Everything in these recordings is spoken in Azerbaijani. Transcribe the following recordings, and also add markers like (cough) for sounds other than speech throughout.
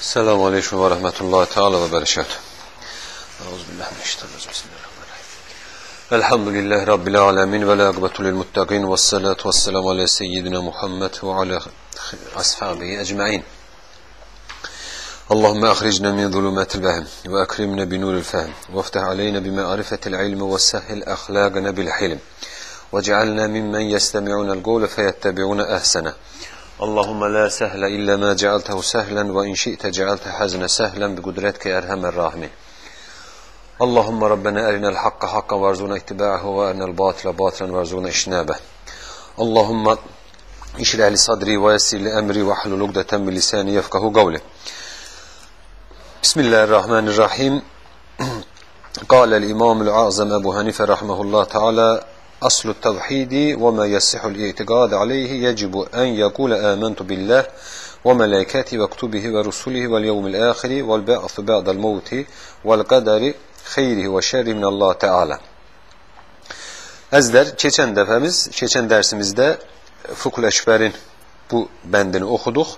السلام عليكم ورحمة الله تعالى وبركاته. أعوذ بالله من الشيطان الرجيم. بسم الله الرحمن الرحيم. الحمد لله رب العالمين والعاقبة للمتقين والصلاة والسلام على سيدنا محمد وعلى أصحابه أجمعين. اللهم أخرجنا من ظلمات الوهم وأكرمنا بنور الفهم وافتح علينا بمعرفة العلم وسهل أخلاقنا بالحلم واجعلنا ممن يستمعون القول فيتبعون أحسنه. اللهم لا سهل إلا ما جعلته سهلا وإن شئت جعلت حزن سهلا بقدرتك يا أرحم الراحمين. اللهم ربنا أرنا الحق حقا وارزقنا اتباعه وأرنا الباطل باطلا وارزقنا اجتنابه. اللهم اشرح لي صدري ويسر لي أمري واحلل عقدة من لساني يفقه قولي. بسم الله الرحمن الرحيم. (clears throat) قال الإمام الأعظم أبو حنيفة رحمه الله تعالى أصل التوحيد وما يصح الاعتقاد عليه يجب أن يقول آمنت بالله وملائكته وكتبه ورسله واليوم الآخر والبعث بعد الموت والقدر خيره وشره من Allah Teala. Əzlər, keçən dəfəmiz, keçən dərsimizdə Fukul Əşbərin bu bəndini oxuduq.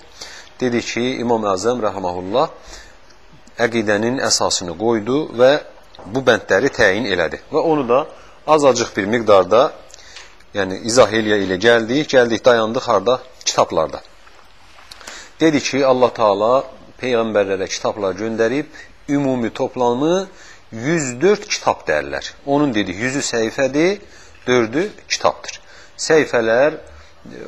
Dedi ki, İmam Əzəm rəhməhullah əqidənin əsasını qoydu və bu bəndləri təyin elədi. Və onu da azacıq bir miqdarda yəni izah eləyə ilə gəldik, gəldik dayandıq harda? Kitablarda. Dedi ki, Allah Taala peyğəmbərlərə kitablar göndərib, ümumi toplamı 104 kitab dərlər. Onun dedi 100-ü səhifədir, 4-ü kitabdır. Səhifələr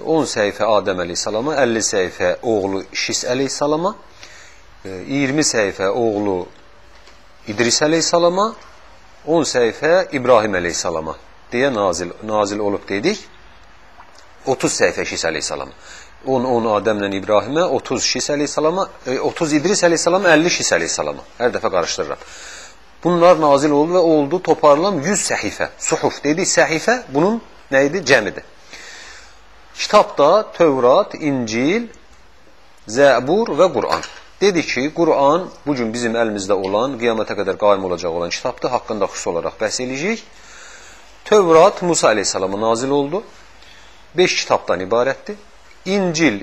10 səhifə Adəm əleyhissalama, 50 səhifə oğlu Şis əleyhissalama, 20 səhifə oğlu İdris əleyhissalama, 10 səhifə İbrahim əleyhissalama deyə nazil, nazil olub dedik. 30 səhifə Şis əleyhissalama. 10 10 Adəmlə İbrahimə, 30 Şis əleyhissalama, 30 İdris əleyhissalama, 50 Şis əleyhissalama. Hər dəfə qarışdırıram. Bunlar nazil oldu və oldu toparlam 100 səhifə. Suhuf dedik, səhifə bunun nə idi? Cəmidir. Kitabda Tövrat, İncil, Zəbur və Quran. Dedi ki, Quran bu gün bizim əlimizdə olan, qiyamətə qədər qaim olacaq olan kitabdır, haqqında xüsus olaraq bəhs eləyəcək. Tövrat Musa əleyhissalama nazil oldu. 5 kitabdan ibarətdir. İncil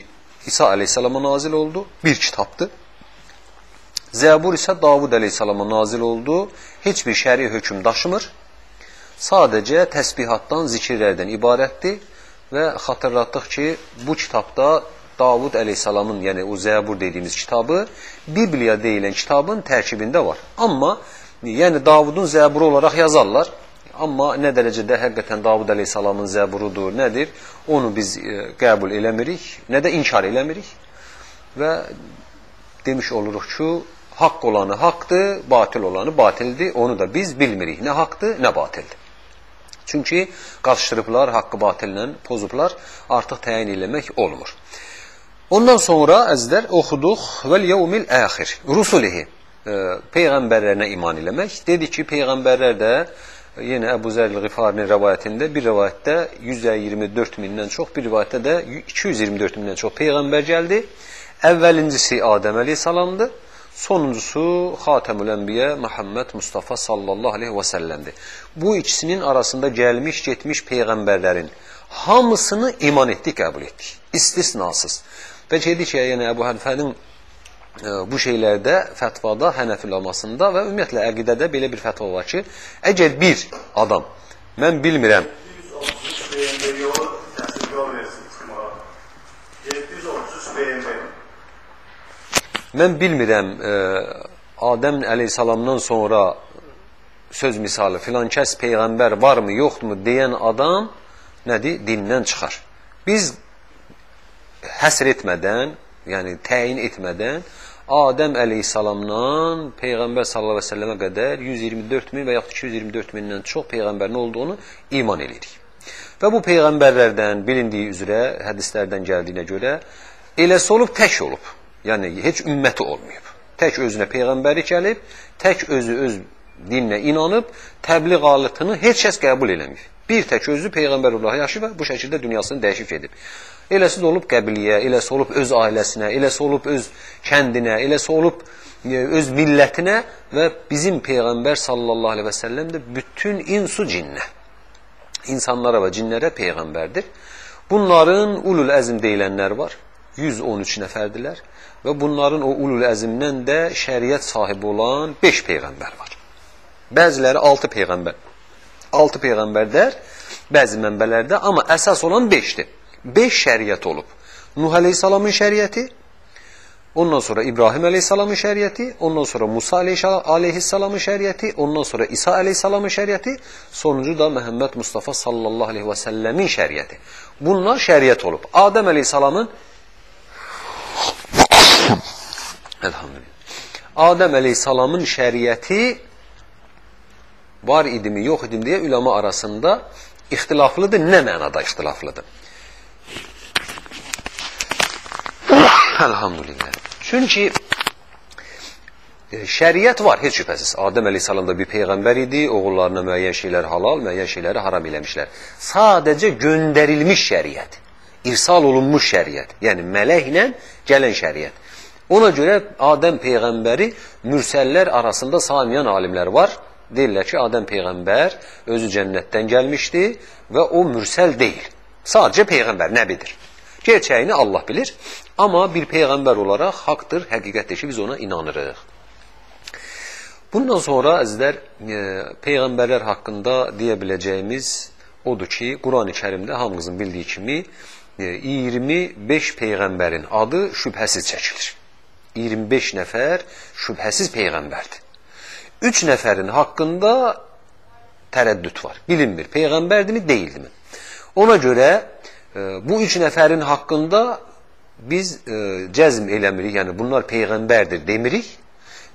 İsa əleyhissalama nazil oldu. Bir kitabdır. Zəbur isə Davud əleyhissalama nazil oldu. Heç bir şəri hökm daşımır. Sadəcə təsbihatdan, zikirlərdən ibarətdir və xatırlatdıq ki, bu kitabda Davud əleyhissalamın, yəni o Zəbur dediyimiz kitabı Bibliya deyilən kitabın tərkibində var. Amma yəni Davudun Zəburu olaraq yazarlar. Amma nə dərəcədə həqiqətən Davud əleyhissalamın Zəburudur, nədir? Onu biz e, qəbul eləmirik, nə də inkar eləmirik. Və demiş oluruq ki, haqq olanı haqqdır, batil olanı batildir. Onu da biz bilmirik. Nə haqqdır, nə batildir. Çünki qarışdırıblar, haqqı batillə pozublar, artıq təyin eləmək olmur. Ondan sonra əzlər oxuduq vəl yevmil axir rusulihi e, peyğəmbərlərinə iman eləmək. Dedi ki, peyğəmbərlər də yenə Əbu Zər el-Ğifarinin rivayətində bir rivayətdə 124 mindən çox, bir rivayətdə də 224 mindən çox peyğəmbər gəldi. Əvvəlincisi Adəm əleyhissalamdır. Sonuncusu Xatəmül Ənbiyə Məhəmməd Mustafa sallallahu əleyhi və səlləmdir. Bu ikisinin arasında gəlmiş, getmiş peyğəmbərlərin hamısını iman etdik, qəbul etdik. İstisnasız. Və dedi ki, yəni Əbu Hənifənin e, bu şeylərdə, fətvada, Hənəfi lamasında və ümumiyyətlə əqidədə belə bir fətva var ki, əgər bir adam, mən bilmirəm, mən bilmirəm, e, Adəm əleyhissalamdan sonra söz misalı, filan kəs peyğəmbər varmı, yoxdurmu deyən adam nədir? Dindən çıxar. Biz həsr etmədən, yəni təyin etmədən Adəm əleyhissalamdan Peyğəmbər sallallahu əleyhi və səlləmə qədər 124 min və yaxud 224 mindən çox peyğəmbərin olduğunu iman edirik. Və bu peyğəmbərlərdən bilindiyi üzrə hədislərdən gəldiyinə görə eləsi olub tək olub. Yəni heç ümməti olmayıb. Tək özünə peyğəmbəri gəlib, tək özü öz dininə inanıb, təbliğ alətini heç kəs qəbul eləmir. Bir tək özü peyğəmbər olaraq yaşayıb və bu şəkildə dünyasını dəyişib gedib. Eləsi də olub qəbiliyə, eləsi olub öz ailəsinə, eləsi olub öz kəndinə, eləsi olub e, öz millətinə və bizim Peyğəmbər sallallahu aleyhi və səlləm də bütün insu cinnə, insanlara və cinlərə Peyğəmbərdir. Bunların ulul əzm deyilənlər var. 113 nəfərdilər və bunların o ulul əzimdən də şəriət sahibi olan 5 peyğəmbər var. Bəziləri 6 peyğəmbər. 6 peyğəmbərlər bəzi mənbələrdə, amma əsas olan 5-dir. 5 şəriət olub. Nuh əleyhissalamın şəriəti, ondan sonra İbrahim əleyhissalamın şəriəti, ondan sonra Musa əleyhissalamın şəriəti, ondan sonra İsa əleyhissalamın şəriəti, sonuncu da Məhəmməd Mustafa sallallahu aleyhi və səlləmin şəriəti. Bunlar şəriət olub. Adəm əleyhissalamın Elhamdülillah. Adəm əleyhissalamın şəriəti var idimi, yox idim deyə üləma arasında ixtilaflıdır. Nə mənada ixtilaflıdır? Elhamdülillah. Çünki e, şəriət var, heç şübhəsiz. Adəm əleyhissalam da bir peyğəmbər idi, oğullarına müəyyən şeylər halal, müəyyən şeyləri haram eləmişlər. Sadəcə göndərilmiş şəriət, irsal olunmuş şəriət, yəni mələklə gələn şəriət. Ona görə Adəm peyğəmbəri mürsəllər arasında saymayan alimlər var. Deyirlər ki, Adəm peyğəmbər özü cənnətdən gəlmişdi və o mürsəl deyil. Sadəcə peyğəmbər, nəbidir. Gerçəyini Allah bilir. Amma bir peyğəmbər olaraq haqdır, həqiqətdir ki, biz ona inanırıq. Bundan sonra əzlər e, peyğəmbərlər haqqında deyə biləcəyimiz odur ki, Qurani Kərimdə hamımızın bildiyi kimi e, 25 peyğəmbərin adı şübhəsiz çəkilir. 25 nəfər şübhəsiz peyğəmbərdir. 3 nəfərin haqqında tərəddüd var. Bilinmir, peyğəmbərdirmi, deyildimi? Ona görə e, bu 3 nəfərin haqqında biz e, cəzm eləmirik, yəni bunlar peyğəmbərdir demirik.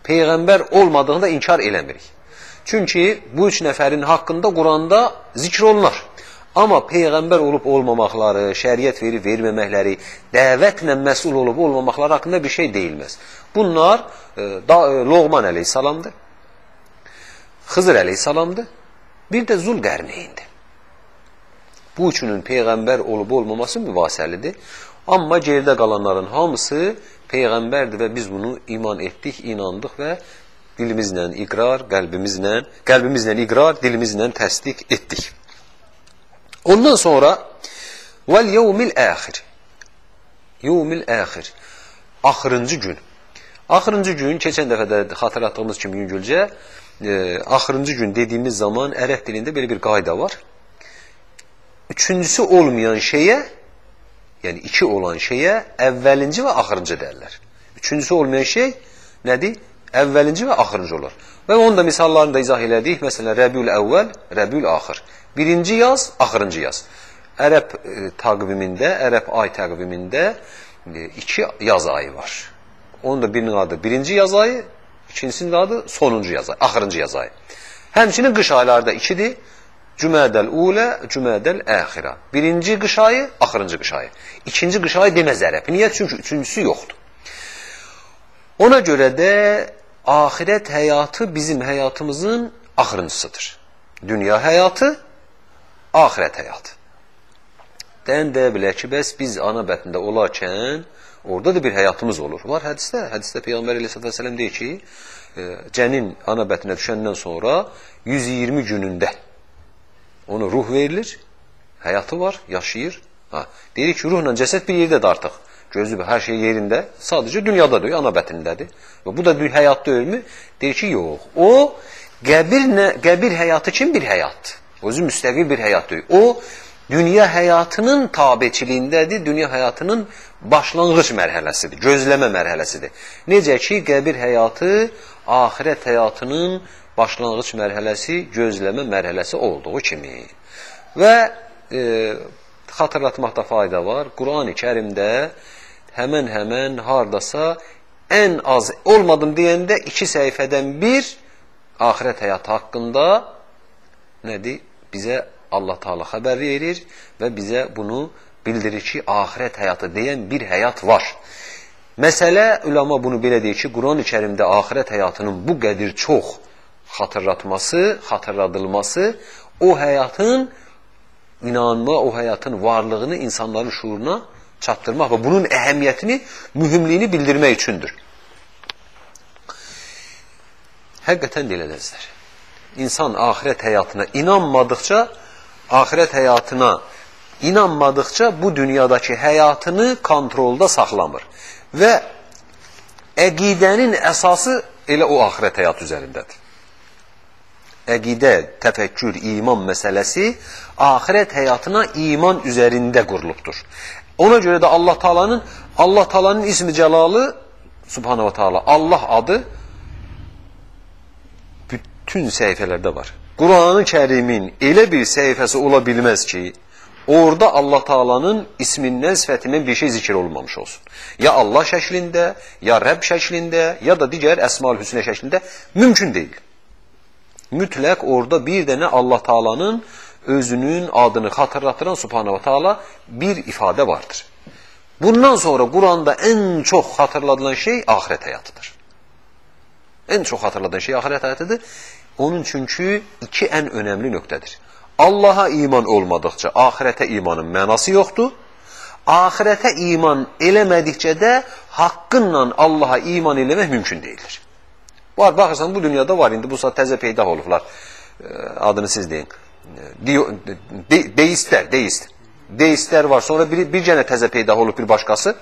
Peyğəmbər olmadığını da inkar eləmirik. Çünki bu 3 nəfərin haqqında Quranda zikr olunar. Amma peyğəmbər olub olmamaqları, şəriət verib verməməkləri, dəvətlə məsul olub olmamaqları haqqında bir şey deyilməz. Bunlar e, da, e, Loğman əleyhissalamdır, Xızır əleyhissalamdır, bir də Zul qərneyindir. Bu üçünün peyğəmbər olub olmaması müvasəlidir. Amma geridə qalanların hamısı peyğəmbərdir və biz bunu iman etdik, inandıq və dilimizlə iqrar, qəlbimizlə, qəlbimizlə iqrar, dilimizlə təsdiq etdik. Ondan sonra vel yevmil ahir. Yevmil ahir. Axırıncı gün. Axırıncı gün keçən dəfə də xatırlatdığımız kimi yüngülcə e, axırıncı gün dediyimiz zaman ərəb dilində belə bir qayda var. Üçüncüsü olmayan şeyə, yəni iki olan şeyə əvvəlinci və axırıncı deyirlər. Üçüncüsü olmayan şey nədir? Əvvəlinci və axırıncı olur. Və onun da misallarını da izah elədik. Məsələn, Rəbiül əvvəl, Rəbiül axır. Birinci yaz, axırıncı yaz. Ərəb e, təqvimində, ərəb ay təqvimində e, iki yaz ayı var. Onun da birinin adı birinci yaz ayı, ikincisinin adı sonuncu yaz ayı, axırıncı yaz ayı. Həmçinin qış ayları da ikidir. Cümədəl ulə, cümədəl əxirə. Birinci qış ayı, axırıncı qış ayı. İkinci qış ayı deməz ərəb. Niyə? Çünki üçüncüsü yoxdur. Ona görə də ahirət həyatı bizim həyatımızın axırıncısıdır. Dünya həyatı, ahirət həyatı. Dən deyə bilər ki, bəs biz ana bətnində olarkən orada da bir həyatımız olur. Var hədisdə, hədisdə Peyğəmbər əleyhissalatu vesselam deyir ki, e, cənin ana bətninə düşəndən sonra 120 günündə ona ruh verilir, həyatı var, yaşayır. Ha, deyir ki, ruhla cəsəd bir yerdədir artıq. Gözü hər şey yerində, sadəcə dünyada deyil, ana bətnindədir. Və bu da bir həyat deyilmi? Deyir ki, yox. O qəbir nə, qəbir həyatı kim bir həyatdır? Özü müstəqil bir həyat deyil. O dünya həyatının tabeçiliyindədir, dünya həyatının başlanğıc mərhələsidir, gözləmə mərhələsidir. Necə ki, qəbir həyatı axirət həyatının başlanğıc mərhələsi, gözləmə mərhələsi olduğu kimi. Və e, xatırlatmaqda fayda var. Qurani Kərimdə həmən-həmən hardasa ən az olmadım deyəndə iki səhifədən bir axirət həyatı haqqında nədir? Bizə Allah Taala xəbər verir və bizə bunu bildirir ki, axirət həyatı deyən bir həyat var. Məsələ ulama bunu belə deyir ki, Quran-ı Kərimdə axirət həyatının bu qədir çox xatırlatması, xatırladılması o həyatın inanma, o həyatın varlığını insanların şuuruna çatdırmaq və bunun əhəmiyyətini, mühümliyini bildirmək üçündür. Həqiqətən də elədirlər. İnsan axirət həyatına inanmadıqca axirət həyatına inanmadıkça bu dünyadakı həyatını kontrolda saxlamır. Və əqidənin əsası elə o axirət həyatı üzərindədir. Əqidə, təfəkkür, iman məsələsi axirət həyatına iman üzərində qurulubdur. Ona görə də Allah Taala'nın Allah Taala'nın ismi cəlalı Subhanahu Taala Allah adı bütün səhifələrdə var. Quran-ı Kərimin elə bir səhifəsi ola bilməz ki, orada Allah Taala'nın ismindən, sifətindən bir şey zikr olunmamış olsun. Ya Allah şəklində, ya Rəbb şəklində, ya da digər Əsmaül Hüsnə şəklində mümkün deyil. Mütləq orada bir dənə Allah Taala'nın özünün adını xatırlatıran Subhanahu Taala bir ifadə vardır. Bundan sonra Quranda ən çox xatırladılan şey axirət həyatıdır. Ən çox xatırladılan şey axirət həyatıdır. Onun çünki iki ən önəmli nöqtədir. Allaha iman olmadıqca axirətə imanın mənası yoxdur. Axirətə iman eləmədikcə də haqqınla Allaha iman eləmək mümkün deyildir. Var, baxırsan bu dünyada var, indi bu saat təzə peyda olublar. Adını siz deyin. De, deistlər, deist. Deistlər var, sonra bir, bir cənə təzə peyda olub bir başqası.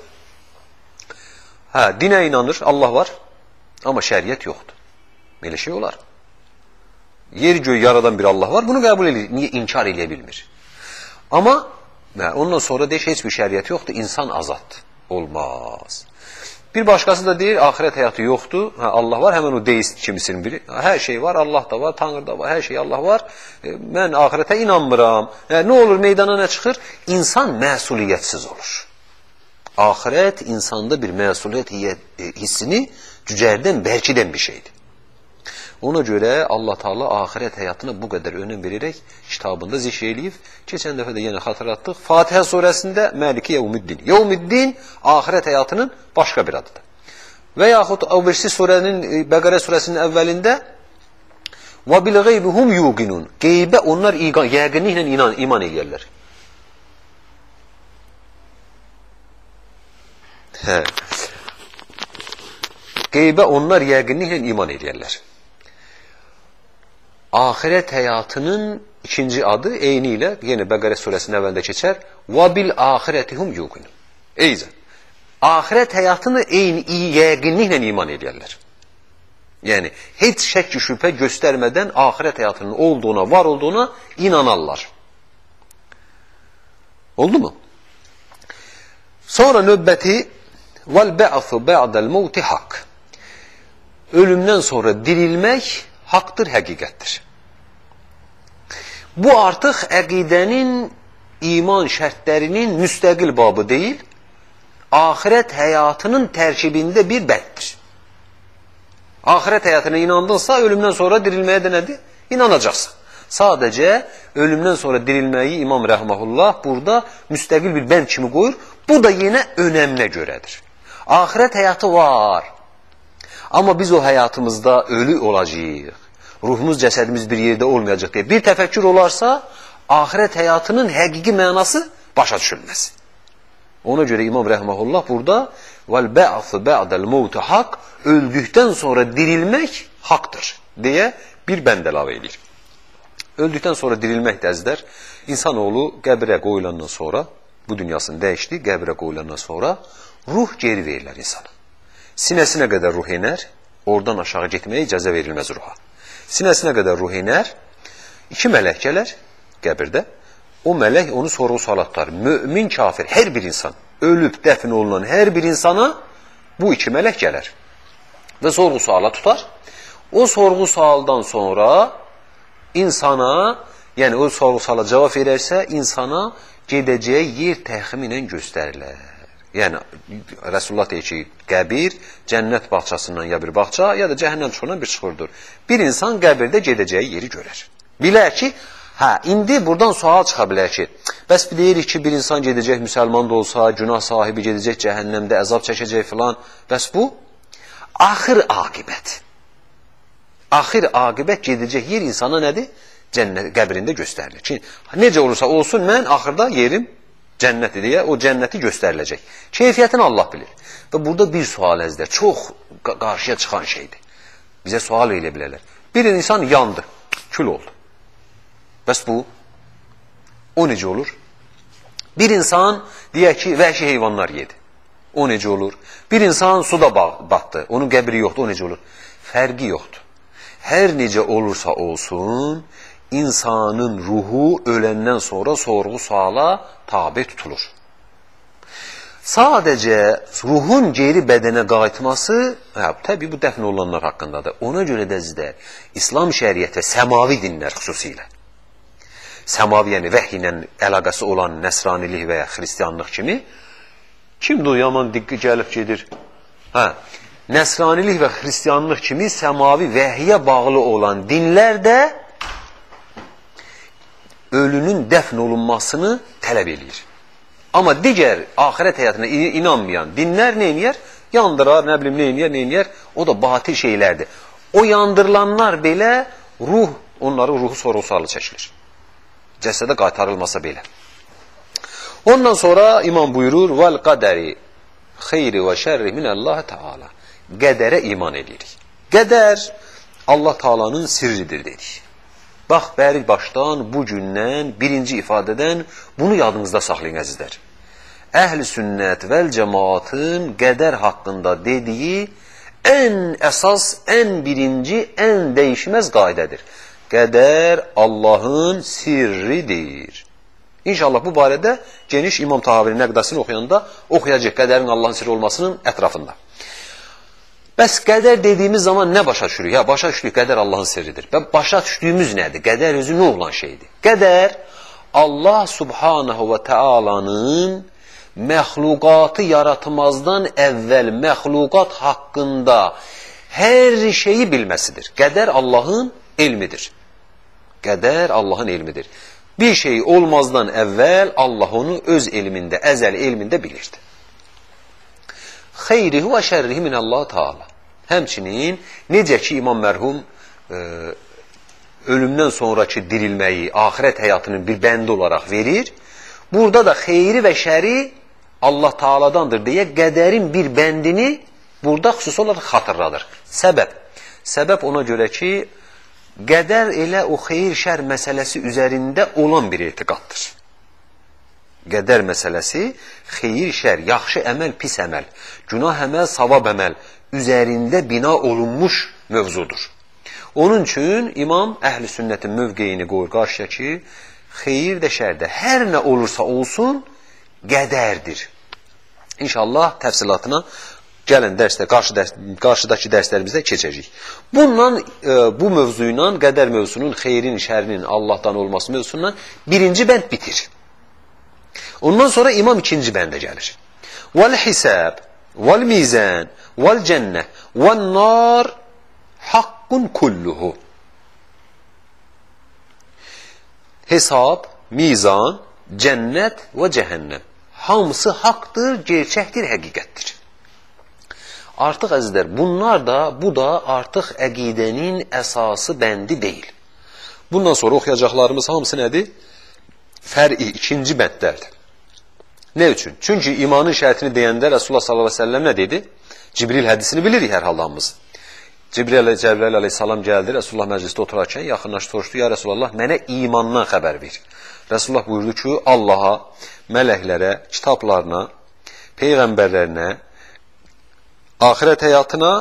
Hə, dinə inanır, Allah var, amma şəriət yoxdur. Belə şey olar. Yer göy yaradan bir Allah var. Bunu qəbul edir. Niyə inkar eləyə bilmir? Amma və ondan sonra deyir heç bir şəriət yoxdur. İnsan azaddır. Olmaz. Bir başqası da deyir, axirət həyatı yoxdur. Hə, Allah var, həmən o deist kimisinin biri. Hər şey var, Allah da var, Tanrı da var, hər şey Allah var. E, mən axirətə inanmıram. E, nə olur, meydana nə çıxır? İnsan məsuliyyətsiz olur. Axirət insanda bir məsuliyyət e, hissini cücərdən, bərkidən bir şeydir. Ona görə Allah Taala axirət həyatına bu qədər önəm verərək kitabında zikr eləyib. Keçən dəfə də yenə xatırlatdıq. Fatihə surəsində Maliki Yevmiddin. Yevmiddin axirət həyatının başqa bir adıdır. Və yaxud birisi surənin e, Bəqərə surəsinin əvvəlində və bil qeybihum yuqinun. Qeybə onlar yəqinliklə inan iman eləyirlər. Hə. Qeybə onlar yəqinliklə iman eləyirlər ahirət həyatının ikinci adı eyni ilə yenə Bəqərə surəsinin əvvəlində keçər. Və bil axirətihum yuqin. Eyzə. Ahirət həyatını eyni yəqinliklə iman edərlər. Yəni heç şəkk şübhə göstərmədən axirət həyatının olduğuna, var olduğuna inanarlar. Oldu mu? Sonra növbəti vel ba'su ba'dal mauti hak. Ölümdən sonra dirilmək haqdır, həqiqətdir. Bu artıq əqidənin iman şərtlərinin müstəqil babı deyil, axirət həyatının tərkibində bir bənddir. Axirət həyatına inandınsa, ölümdən sonra dirilməyə də nədir? İnanacaqsan. Sadəcə, ölümdən sonra dirilməyi İmam Rəhməhullah burada müstəqil bir bənd kimi qoyur. Bu da yenə önəminə görədir. Axirət həyatı var. Amma biz o həyatımızda ölü olacağıq ruhumuz, cəsədimiz bir yerdə olmayacaq deyə bir təfəkkür olarsa, axirət həyatının həqiqi mənası başa düşülməz. Ona görə İmam Rəhməhullah burada bə'fu bə'dəl mevtu haq öldükdən sonra dirilmək haqdır deyə bir bənd əlavə edir. Öldükdən sonra dirilmək dəzdər insanoğlu qəbrə qoyulandan sonra bu dünyasını dəyişdi, qəbrə qoyulandan sonra ruh geri verilər insana. Sinəsinə qədər ruh enər, oradan aşağı getməyə icazə verilməz ruha. Sinəsinə qədər ruh inər, iki mələk gələr qəbirdə. O mələk onu sorğu sual tutar. Mömin kafir, hər bir insan, ölüb dəfn olunan hər bir insana bu iki mələk gələr. Və sorğu suala tutar. O sorğu sualdan sonra insana, yəni o sorğu suala cavab verərsə, insana gedəcəyi yer təxminən göstərilər. Yəni Rəsulullah deyir ki, qəbir cənnət bağçasından ya bir bağça, ya da cəhənnəm çuxurundan bir çuxurdur. Bir insan qəbirdə gedəcəyi yeri görər. Bilər ki, hə, indi buradan sual çıxa bilər ki, bəs deyirik ki, bir insan gedəcək müsəlman da olsa, günah sahibi gedəcək cəhənnəmdə, əzab çəkəcək filan. Bəs bu axır aqibət. Axır aqibət gedəcək yer insana nədir? Cənnət qəbrində göstərilir. Ki, necə olursa olsun, mən axırda yerim cənnəti deyə o cənnəti göstəriləcək. Keyfiyyətini Allah bilir. Və burada bir sual əzlər, çox qarşıya çıxan şeydir. Bizə sual elə bilərlər. Bir insan yandı, kül oldu. Bəs bu, o necə olur? Bir insan deyək ki, vəhşi heyvanlar yedi. O necə olur? Bir insan suda batdı. Onun qəbri yoxdur. O necə olur? Fərqi yoxdur. Hər necə olursa olsun, insanın ruhu öləndən sonra sorğu suala tabi tutulur. Sadəcə ruhun geri bədənə qayıtması, hə, təbii bu dəfn olunanlar haqqındadır. Ona görə də zidər İslam şəriəti səmavi dinlər xüsusilə. Səmavi, yəni vəhy ilə əlaqəsi olan nəsranilik və ya xristianlıq kimi kimdir o yaman diqqi gəlib gedir? Hə, nəsranilik və xristianlıq kimi səmavi vəhyə bağlı olan dinlər də ölünün dəfn olunmasını tələb eləyir. Amma digər axirət həyatına inanmayan dinlər nə edir? Yandırar, nə bilim, nə edir, nə edir? O da batil şeylərdir. O yandırılanlar belə ruh, onların ruhu sorğu-sualı çəkilir. Cəsədə qaytarılmasa belə. Ondan sonra imam buyurur: "Vel qaderi xeyri və şerri min Allah Taala." Qədərə iman edirik. Qədər Allah Taala'nın sirridir dedik. Bax, bəri başdan, bu gündən, birinci ifadədən bunu yadınızda saxlayın əzizlər. Əhl-i sünnət vəl cəmaatın qədər haqqında dediyi ən əsas, ən birinci, ən dəyişməz qaydədir. Qədər Allahın sirridir. İnşallah bu barədə geniş İmam Tahavinin nəqdəsini oxuyanda oxuyacaq qədərin Allahın sirri olmasının ətrafında. Bəs qədər dediyimiz zaman nə başa düşürük? Ya başa düşürük qədər Allahın sirridir. Və başa düşdüyümüz nədir? Qədər özü nə olan şeydir? Qədər Allah subhanahu və Taala'nın məxluqatı yaratmazdan əvvəl məxluqat haqqında hər şeyi bilməsidir. Qədər Allahın elmidir. Qədər Allahın elmidir. Bir şey olmazdan əvvəl Allah onu öz elmində, əzəl elmində bilirdi xeyrihi və şərrihi minəllah Taala. Həmçinin necə ki İmam mərhum e, ölümdən sonrakı dirilməyi, axirət həyatının bir bəndi olaraq verir, burada da xeyri və şəri Allah Taaladandır deyə qədərin bir bəndini burada xüsusi olaraq xatırladır. Səbəb. Səbəb ona görə ki, qədər elə o xeyir-şər məsələsi üzərində olan bir etiqaddır. Qədər məsələsi xeyir, şər, yaxşı əməl, pis əməl, günah əməl, savab əməl üzərində bina olunmuş mövzudur. Onun üçün imam əhl-i sünnətin mövqeyini qoyur qarşıya ki, xeyir də şər də hər nə olursa olsun qədərdir. İnşallah təfsilatına gələn dərsdə, qarşı dərs, qarşıdakı dərslərimizdə keçəcəyik. Bununla, e, bu mövzu ilə qədər mövzusunun, xeyrin, şərinin Allahdan olması mövzusundan birinci bənd bitir. Ondan sonra imam ikinci bəndə gəlir. Vəl hisab, vəl mizan, vəl cənnə, vəl nar haqqun kulluhu. Hesab, mizan, cənnət və cəhənnəm. Hamısı haqdır, gerçəkdir, həqiqətdir. Artıq əzizlər, bunlar da, bu da artıq əqidənin əsası bəndi deyil. Bundan sonra oxuyacaqlarımız hamısı nədir? Fər'i ikinci bəndlərdir. Nə üçün? Çünki imanın şərtini deyəndə Rasulullah sallallahu əleyhi və səlləm nə dedi? Cibril hədisini bilirik hər halda hamımız. Cibril Cəbrəil əleyhissalam gəldi, Rasulullah məclisdə oturarkən yaxınlaşdı, soruşdu: "Ya Rasulullah, mənə imandan xəbər ver." Rasulullah buyurdu ki, Allaha, mələklərə, kitablarına, peyğəmbərlərinə, axirət həyatına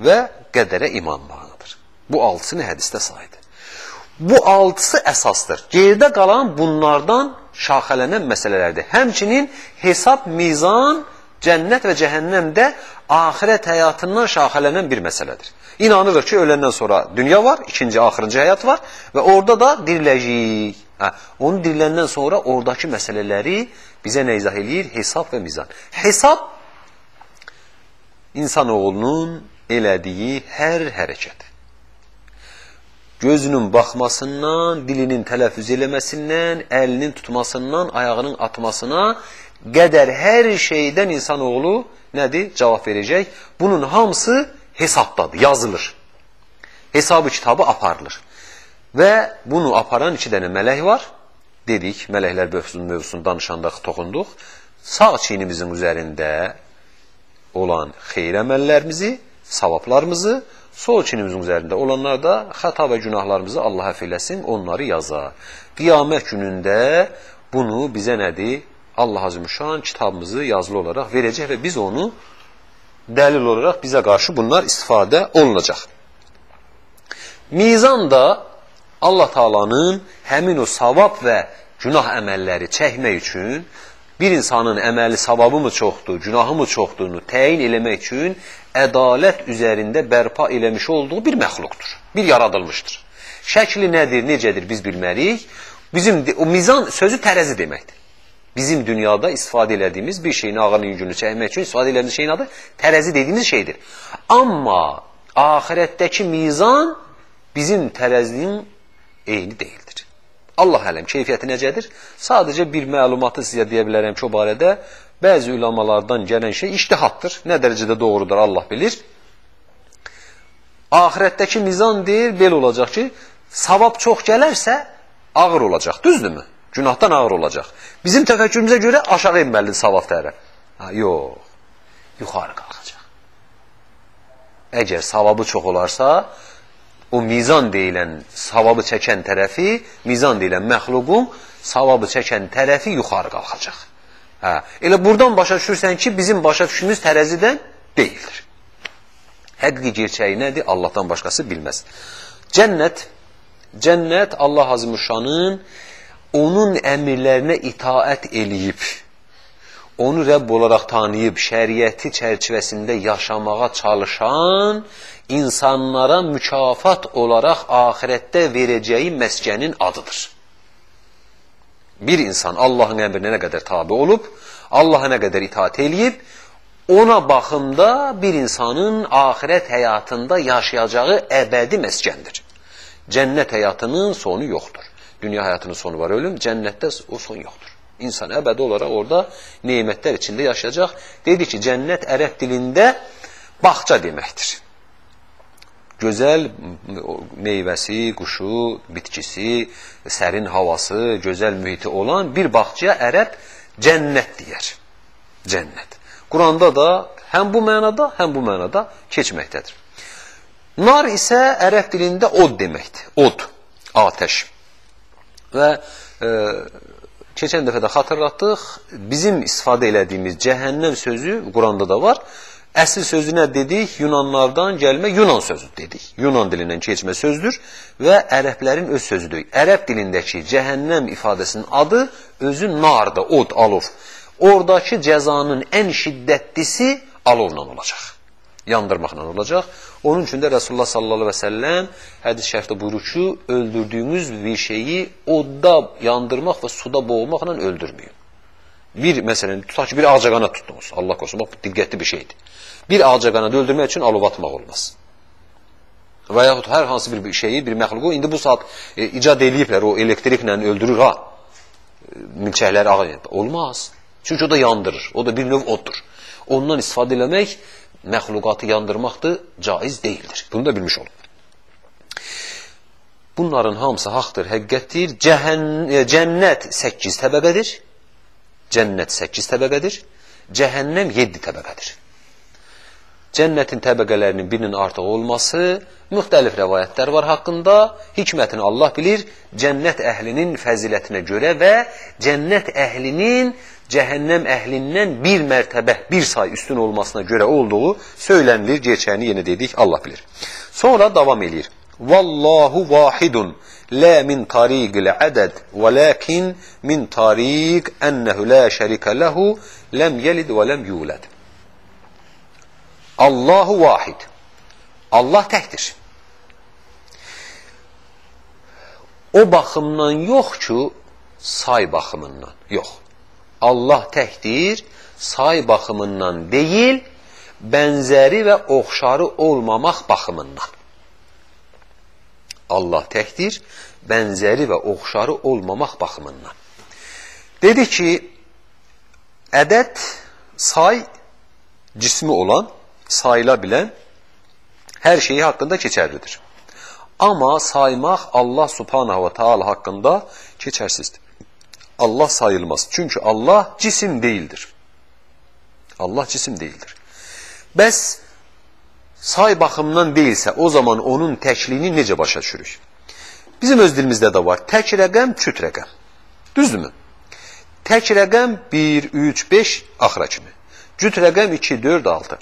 və qədərə iman bağlıdır. Bu altısını hədisdə saydı. Bu altısı əsasdır. Geridə qalan bunlardan şaxələnən məsələlərdir. Həmçinin hesab, mizan, cənnət və cəhənnəm də axirət həyatından şaxələnən bir məsələdir. İnanırıq ki, öləndən sonra dünya var, ikinci, axırıncı həyat var və orada da diriləcəyik. Hə, onu diriləndən sonra oradakı məsələləri bizə nə izah eləyir? Hesab və mizan. Hesab insanoğlunun elədiyi hər hərəkət gözünün baxmasından, dilinin tələffüz eləməsindən, əlinin tutmasından, ayağının atmasına qədər hər şeydən insanoğlu nədir? Cavab verəcək. Bunun hamısı hesabdadır, yazılır. Hesabı kitabı aparılır. Və bunu aparan iki dənə mələk var. Dedik, mələklər mövzusunu, mövzusunu danışanda toxunduq. Sağ çiynimizin üzərində olan xeyr əməllərimizi, savablarımızı, Sol çinimizin üzərində olanlar da xəta və günahlarımızı Allah əf eləsin, onları yazar. Qiyamət günündə bunu bizə nədir? Allah Azimüşşan kitabımızı yazılı olaraq verəcək və biz onu dəlil olaraq bizə qarşı bunlar istifadə olunacaq. Mizan da Allah Taalanın həmin o savab və günah əməlləri çəkmək üçün bir insanın əməli savabı mı çoxdur, günahı mı çoxdurunu təyin eləmək üçün ədalət üzərində bərpa eləmiş olduğu bir məxluqdur, bir yaradılmışdır. Şəkli nədir, necədir biz bilməliyik. Bizim o mizan sözü tərəzi deməkdir. Bizim dünyada istifadə elədiyimiz bir şeyin ağırlığını yüngünü çəkmək üçün istifadə elədiyimiz şeyin adı tərəzi dediyimiz şeydir. Amma ahirətdəki mizan bizim tərəzinin eyni deyildir. Allah ələm keyfiyyəti necədir? Sadəcə bir məlumatı sizə deyə bilərəm ki, o barədə bəzi ulamalardan gələn şey iştihatdır. Nə dərəcədə doğrudur Allah bilir. Ahirətdəki mizan deyir, belə olacaq ki, savab çox gələrsə ağır olacaq, düzdürmü? Günahdan ağır olacaq. Bizim təfəkkürümüzə görə aşağı enməlidir savab tərəf. Ha, yox, yuxarı qalxacaq. Əgər savabı çox olarsa, o mizan deyilən savabı çəkən tərəfi, mizan deyilən məxluqun savabı çəkən tərəfi yuxarı qalxacaq. Hə, elə buradan başa düşürsən ki, bizim başa düşümüz tərəzidən deyildir. Həqiqi gerçəyi nədir? Allahdan başqası bilməz. Cənnət, cənnət Allah Azimuşşanın onun əmirlərinə itaət eləyib, onu Rəbb olaraq tanıyıb, şəriəti çərçivəsində yaşamağa çalışan insanlara mükafat olaraq axirətdə verəcəyi məskənin adıdır. Bir insan Allahın əmrinə nə qədər tabi olub, Allaha nə qədər itaat eləyib, ona baxımda bir insanın axirət həyatında yaşayacağı əbədi məskəndir. Cənnət həyatının sonu yoxdur. Dünya həyatının sonu var ölüm, cənnətdə o son yoxdur. İnsan əbədi olaraq orada neymətlər içində yaşayacaq. Dedi ki, cənnət ərəb dilində bağça deməkdir gözəl meyvəsi, quşu, bitkisi, sərin havası, gözəl mühiti olan bir bağçaya ərəb cənnət deyər. Cənnət. Quranda da həm bu mənada, həm bu mənada keçməkdədir. Nar isə ərəb dilində od deməkdir. Od, atəş. Və e, keçən dəfə də xatırlatdıq, bizim istifadə elədiyimiz cəhənnəm sözü Quranda da var. Əsl sözü nə dedik? Yunanlardan gəlmə Yunan sözü dedik. Yunan dilindən keçmə sözdür və ərəblərin öz sözüdür. Ərəb dilindəki cəhənnəm ifadəsinin adı özü nardır, od, alov. Oradakı cəzanın ən şiddətlisi alovla olacaq. Yandırmaqla olacaq. Onun üçün də Rasulullah sallallahu əleyhi və səlləm hədis şərifdə buyurur ki, öldürdüyünüz bir şeyi odda yandırmaq və suda boğmaqla öldürməyin. Bir məsələn, tutaq ki, bir ağcaqanad tutdunuz. Allah qorusun, bax, diqqətli bir şeydir. Bir ağcaqanadı öldürmək üçün alov atmaq olmaz. Və yaxud hər hansı bir şeyi, bir məxluqu indi bu saat e, icad eləyiblər, o elektriklə öldürür ha. E, milçəkləri ağa Olmaz. Çünki o da yandırır. O da bir növ oddur. Ondan istifadə eləmək məxluqatı yandırmaqdır, caiz deyildir. Bunu da bilmiş olun. Bunların hamısı haqdır, həqiqətdir. Cəhən, e, cənnət 8 təbəqədir. Cənnət 8 təbəqədir, cəhənnəm 7 təbəqədir. Cənnətin təbəqələrinin birinin artıq olması, müxtəlif rəvayətlər var haqqında, hikmətini Allah bilir, cənnət əhlinin fəzilətinə görə və cənnət əhlinin cəhənnəm əhlindən bir mərtəbə, bir say üstün olmasına görə olduğu söylənilir, gerçəyini yenə dedik, Allah bilir. Sonra davam edir. Vallahu vahidun لا من طريق العدد ولكن من طريق أنه لا شريك له لم يلد ولم يولد Allahu vahid. Allah təkdir. O baxımdan yox ki, say baxımından. Yox. Allah təkdir, say baxımından deyil, bənzəri və oxşarı olmamaq baxımından. Allah təkdir, bənzəri və oxşarı olmamaq baxımından. Dedi ki, ədəd, say, cismi olan, sayıla bilən hər şeyi haqqında keçərlidir. Amma saymaq Allah subhanahu wa ta'ala haqqında keçərsizdir. Allah sayılmaz. Çünki Allah cisim deyildir. Allah cisim deyildir. Bəs say baxımından deyilsə, o zaman onun təkliyini necə başa düşürük? Bizim öz dilimizdə də var. Tək rəqəm, küt rəqəm. Düzdürmü? Tək rəqəm 1, 3, 5 axıra kimi. Cüt rəqəm 2, 4, 6.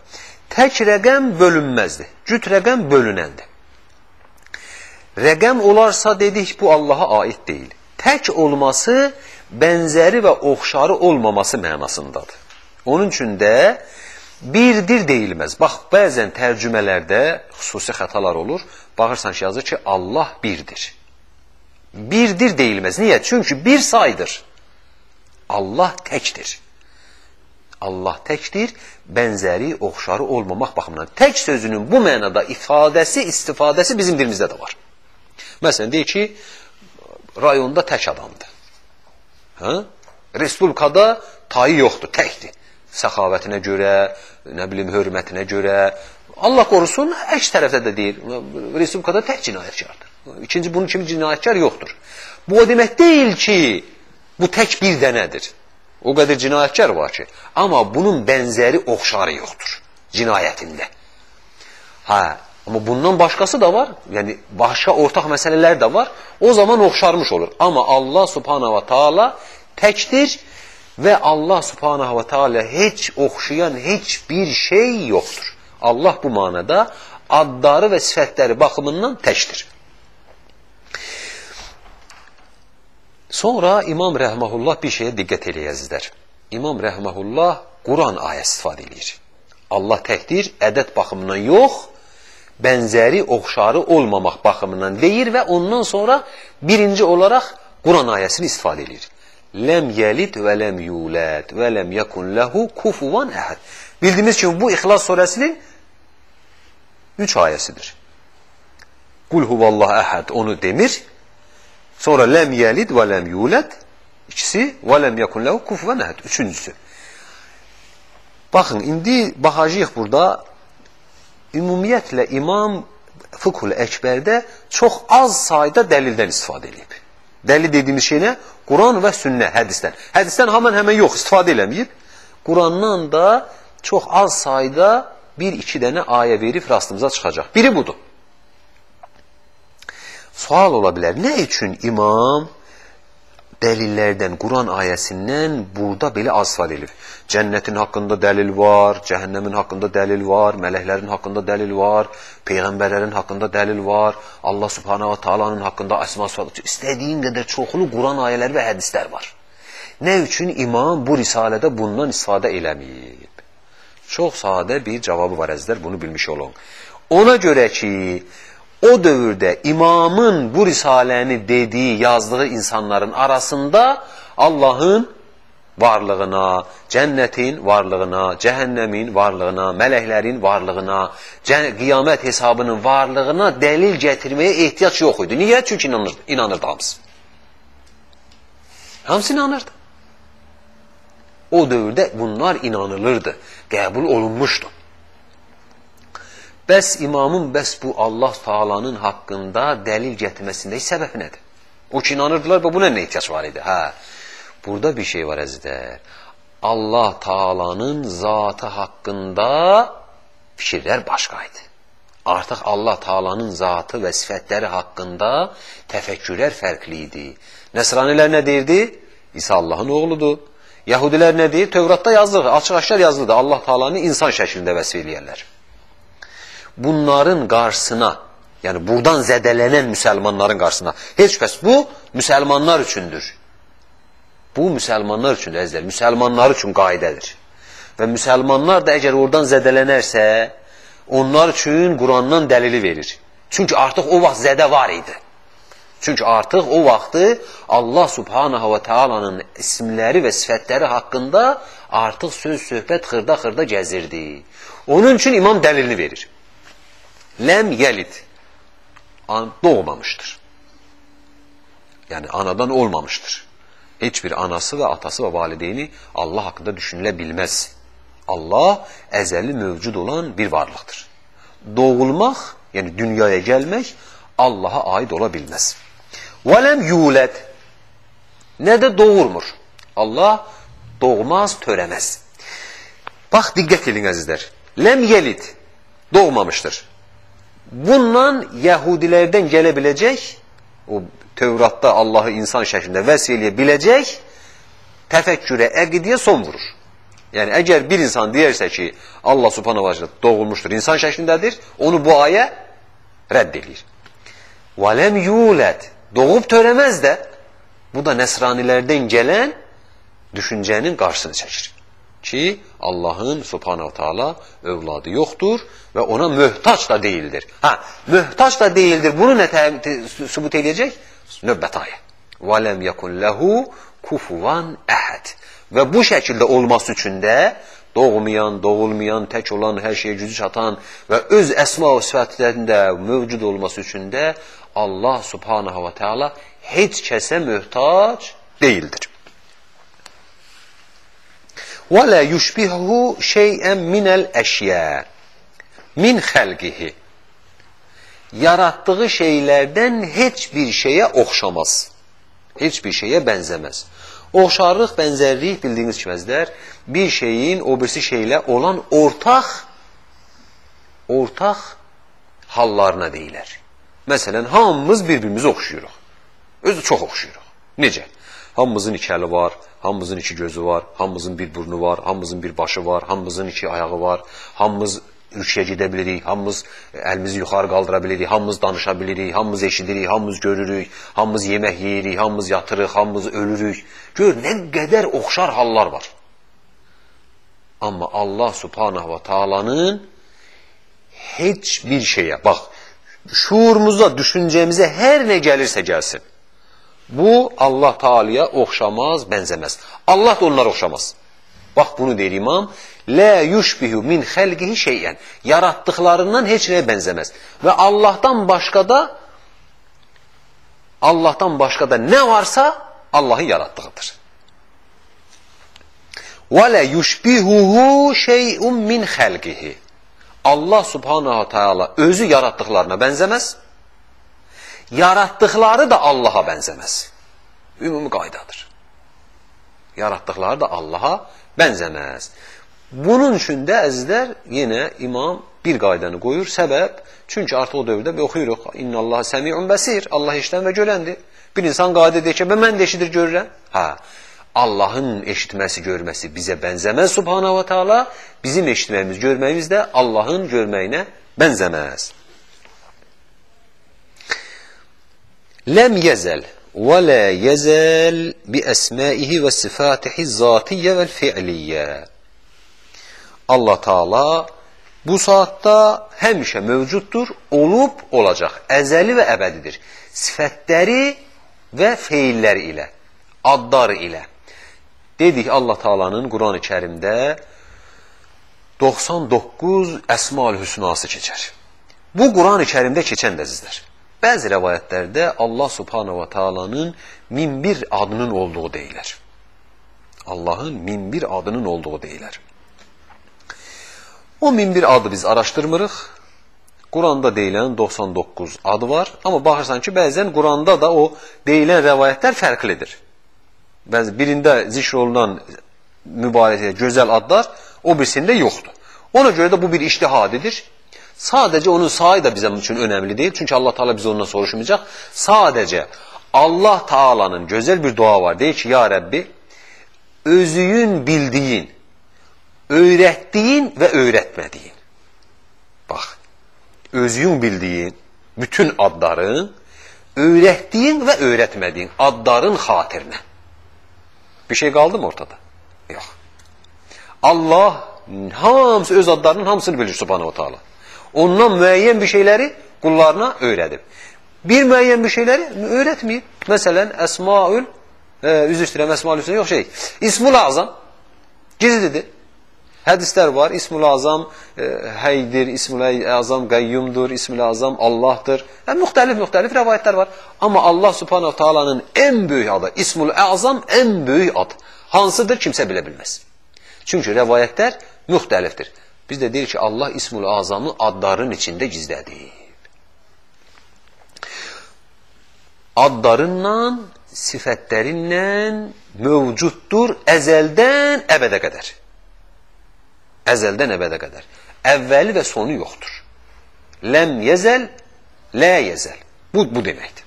Tək rəqəm bölünməzdir. Cüt rəqəm bölünəndir. Rəqəm olarsa dedik bu Allaha aid deyil. Tək olması bənzəri və oxşarı olmaması mənasındadır. Onun üçün də birdir deyilməz. Bax, bəzən tərcümələrdə xüsusi xətalar olur. Baxırsan ki, yazır ki, Allah birdir. Birdir deyilməz. Niyə? Çünki bir saydır. Allah təkdir. Allah təkdir, bənzəri, oxşarı olmamaq baxımından. Tək sözünün bu mənada ifadəsi, istifadəsi bizim dilimizdə də var. Məsələn, deyək ki, rayonda tək adamdır. Hə? Respublikada tayı yoxdur, təkdir. Səxavətinə görə, nə bilim, hörmətinə görə. Allah qorusun, əks tərəfdə də deyir, Respublikada tək cinayətkardır. İkinci, bunun kimi cinayətkar yoxdur. Bu o demək deyil ki, Bu tək bir dənədir. O qədər cinayətkar var ki, amma bunun bənzəri oxşarı yoxdur cinayətində. Hə, amma bundan başqası da var. Yəni başqa ortaq məsələlər də var. O zaman oxşarmış olur. Amma Allah Subhanahu va Taala təkdir və Allah Subhanahu va Taala heç oxşayan heç bir şey yoxdur. Allah bu manada adları və sifətləri baxımından təkdir. Sonra İmam Rəhməhullah bir şeyə diqqət eləyəzizlər. İmam Rəhməhullah Quran ayəsi istifadə edir. Allah təkdir, ədəd baxımından yox, bənzəri, oxşarı olmamaq baxımından deyir və ondan sonra birinci olaraq Quran ayəsini istifadə edir. Ləm yəlid və ləm yulad və ləm yakun ləhu kufuvan əhəd. Bildiyimiz kimi bu İxlas surəsinin 3 ayəsidir. Qul huvallah əhəd onu demir. Sonra lem yelid ve lem yulad ikisi ve lem yakun lehu kufuven ehad. Üçüncüsü. Bakın indi baxacağıq burada ümumiyyətlə İmam Fıkhul Əkbərdə çox az sayda dəlildən istifadə edib. Dəlil dediyimiz şey nə? Quran və sünnə, hədisdən. Hədisdən hemen hemen yox, istifadə eləməyib. Qurandan da çox az sayda bir iki dənə ayə verib rastımıza çıxacaq. Biri budur. Sual ola bilər. Nə üçün imam dəlillərdən, Quran ayəsindən burada belə asfar edir? Cənnətin haqqında dəlil var, cəhənnəmin haqqında dəlil var, mələklərin haqqında dəlil var, peyğəmbərlərin haqqında dəlil var, Allah subhanahu wa ta'alanın haqqında əsma sıfatı, istədiyin qədər çoxlu Quran ayələri və hədislər var. Nə üçün imam bu risalədə bundan istifadə eləməyib? Çox sadə bir cavabı var əzlər, bunu bilmiş olun. Ona görə ki, o dövrdə imamın bu risaləni dediyi, yazdığı insanların arasında Allahın varlığına, cənnətin varlığına, cəhənnəmin varlığına, mələklərin varlığına, qiyamət hesabının varlığına dəlil gətirməyə ehtiyac yox idi. Niyə? Çünki inanırdı, inanırdı hamısı. Hamısı inanırdı. O dövrdə bunlar inanılırdı, qəbul olunmuşdu. Bəs imamın bəs bu Allah Taalanın haqqında dəlil gətirməsində səbəb nədir? O ki inanırdılar buna nə ehtiyac var idi? Hə, burada bir şey var əzizlər. Allah Taalanın zatı haqqında fikirlər başqa idi. Artıq Allah Taalanın zatı və sifətləri haqqında təfəkkürlər fərqli idi. Nəsranilər nə deyirdi? İsa Allahın oğludur. Yahudilər nə deyir? Tövratda yazılır, açıq-aşkar yazılıdır. Allah Taalanı insan şəklində vəsf eləyərlər bunların qarşısına, yəni buradan zədələnən müsəlmanların qarşısına, heç kəs bu müsəlmanlar üçündür. Bu müsəlmanlar üçündür, əzizlər, müsəlmanlar üçün qaidədir. Və müsəlmanlar da əgər oradan zədələnərsə, onlar üçün Qurandan dəlili verir. Çünki artıq o vaxt zədə var idi. Çünki artıq o vaxtı Allah subhanahu və teala'nın isimləri və sifətləri haqqında artıq söz, söhbət xırda-xırda gəzirdi. Onun üçün imam dəlilini verir. Lem yelit. An doğmamıştır. Yani anadan olmamıştır. Hiçbir anası ve atası ve valideyni Allah hakkında düşünülebilmez. Allah ezeli mevcud olan bir varlıktır. Doğulmak yani dünyaya gelmek Allah'a ait olabilmez. Velem yulet ne de doğurmur. Allah doğmaz, töremez. Bak dikkat edin azizler. Lem yelit doğmamıştır. Bundan Yahudilərdən gələ biləcək, o Tövratda Allahı insan şəklində vəsf eləyə biləcək təfəkkürə, əqidiyə son vurur. Yəni əgər bir insan deyərsə ki, Allah subhanahu va taala doğulmuşdur, insan şəklindədir, onu bu ayə rədd edir. Və lem yulad doğub törəməz də bu da nəsranilərdən gələn düşüncənin qarşısını çəkir. Ki, Allahın subhanahu taala övladı yoxdur və ona möhtac da deyildir. Ha, möhtac da deyildir. Bunu nə sübut edəcək? Növbət ayə. Və lem yekun lehu kufuvan əhəd. Və bu şəkildə olması üçün də doğmayan, doğulmayan, tək olan, hər şeyə gücü çatan və öz əsma və sifətlərində mövcud olması üçün də Allah subhanahu və teala heç kəsə möhtac deyildir. La yushbihu şey'en minel əşyə min xəlqihi yaratdığı şeylərdən heç bir şeyə oxşamaz. Heç bir şeyə bənzəməz. Oxşarlıq, bənzərlik bildiyiniz kimizlər bir şeyin o birisi şeylə olan ortaq ortaq hallarına deyilər. Məsələn, hamımız bir-birimizi oxşuyuruq. Özü çox oxşuyuruq. Necə? Hamımızın iki əli var, hamımızın iki gözü var, hamımızın bir burnu var, hamımızın bir başı var, hamımızın iki ayağı var, hamımız ülkəyə gedə bilirik, hamımız əlimizi yuxarı qaldıra bilirik, hamımız danışa bilirik, hamımız eşidirik, hamımız görürük, hamımız yemək yeyirik, hamımız yatırıq, hamımız ölürük. Gör, nə qədər oxşar hallar var. Amma Allah subhanahu wa ta'alanın heç bir şeyə, bax, şuurumuza, düşüncəmizə hər nə gəlirsə gəlsin. Bu, Allah Teala'ya oxşamaz, bənzəməz. Allah da onlara oxşamaz. Bax, bunu deyir imam. Lə yuşbihu min xəlqihi şeyən. Yaratdıqlarından heç nəyə bənzəməz. Və Allahdan başqa da Allahdan başqa da nə varsa Allahın yaratdığıdır. Və lə yuşbihuhu şeyun min xəlqihi. Allah subhanahu teala özü yaratdıqlarına bənzəməz. Yaratdıqları da Allaha bənzəməz. Ümumi qaydadır. Yaratdıqları da Allaha bənzəməz. Bunun üçün də əzizlər yenə imam bir qaydanı qoyur. Səbəb, çünki artıq o dövrdə oxuyuruq. İnnallaha səmiun bəsir. Allah eşidən və görəndir. Bir insan qayda deyir ki, mən də eşidir, görürəm. Hə, Allahın eşitməsi, görməsi bizə bənzəməz subhanahu wa ta'ala. Bizim eşitməyimiz, görməyimiz də Allahın görməyinə bənzəməz. Və lə yəzəl bi əsmaihi və sifatihi zatiyyə və fi'liyyə. Allah Taala bu saatda həmişə mövcuddur, olub, olacaq, əzəli və əbədidir. Sifətləri və feilləri ilə, adları ilə. Dedik Allah Taala'nın Quran-ı Kərimdə 99 Əsmaül Hüsnası keçər. Bu Quran-ı Kərimdə keçən dəzizlər. Bəzi rəvayətlərdə Allah subhanahu wa ta'alanın min bir adının olduğu deyilər. Allahın min bir adının olduğu deyilər. O min bir adı biz araşdırmırıq. Quranda deyilən 99 adı var. Amma baxırsan ki, bəzən Quranda da o deyilən rəvayətlər fərqlidir. Bəzi birində zikr olunan mübarəkə, gözəl adlar o birisində yoxdur. Ona görə də bu bir iştihadidir. Sadəcə onun sayı da bizim üçün önəmli deyil. Çünki Allah Taala biz ondan soruşmayacaq. Sadəcə Allah Taala'nın gözəl bir dua var. Deyir ki, ya Rəbbi, özüyün bildiyin, öyrətdiyin və öyrətmədiyin. Bax, özüyün bildiyin bütün adların, öyrətdiyin və öyrətmədiyin adların xatirinə. Bir şey qaldı mı ortada? Yox. Allah hamısı öz adlarının hamısını bilir Subhanahu Taala ondan müəyyən bir şeyləri qullarına öyrədib. Bir müəyyən bir şeyləri öyrətməyib. Məsələn, Əsmaül, e, üzr istəyirəm, Əsmaül Hüseyin, yox şey, İsmul Azam gizlidir. Hədislər var, İsmul Azam e, həydir, İsmul Azam qəyyumdur, İsmul Azam Allahdır. Və müxtəlif-müxtəlif rəvayətlər var. Amma Allah Subhanahu Taala'nın ən böyük adı, İsmul Azam ən böyük ad. Hansıdır kimsə bilə bilməz. Çünki rəvayətlər müxtəlifdir. Biz də deyirik ki, Allah İsmul Azamı adların içində gizlədib. Adlarından, sifətlərinlə mövcuddur əzəldən əbədə qədər. Əzəldən əbədə qədər. Əvvəli və sonu yoxdur. Ləm yezəl, lə yezəl. Bu, bu deməkdir.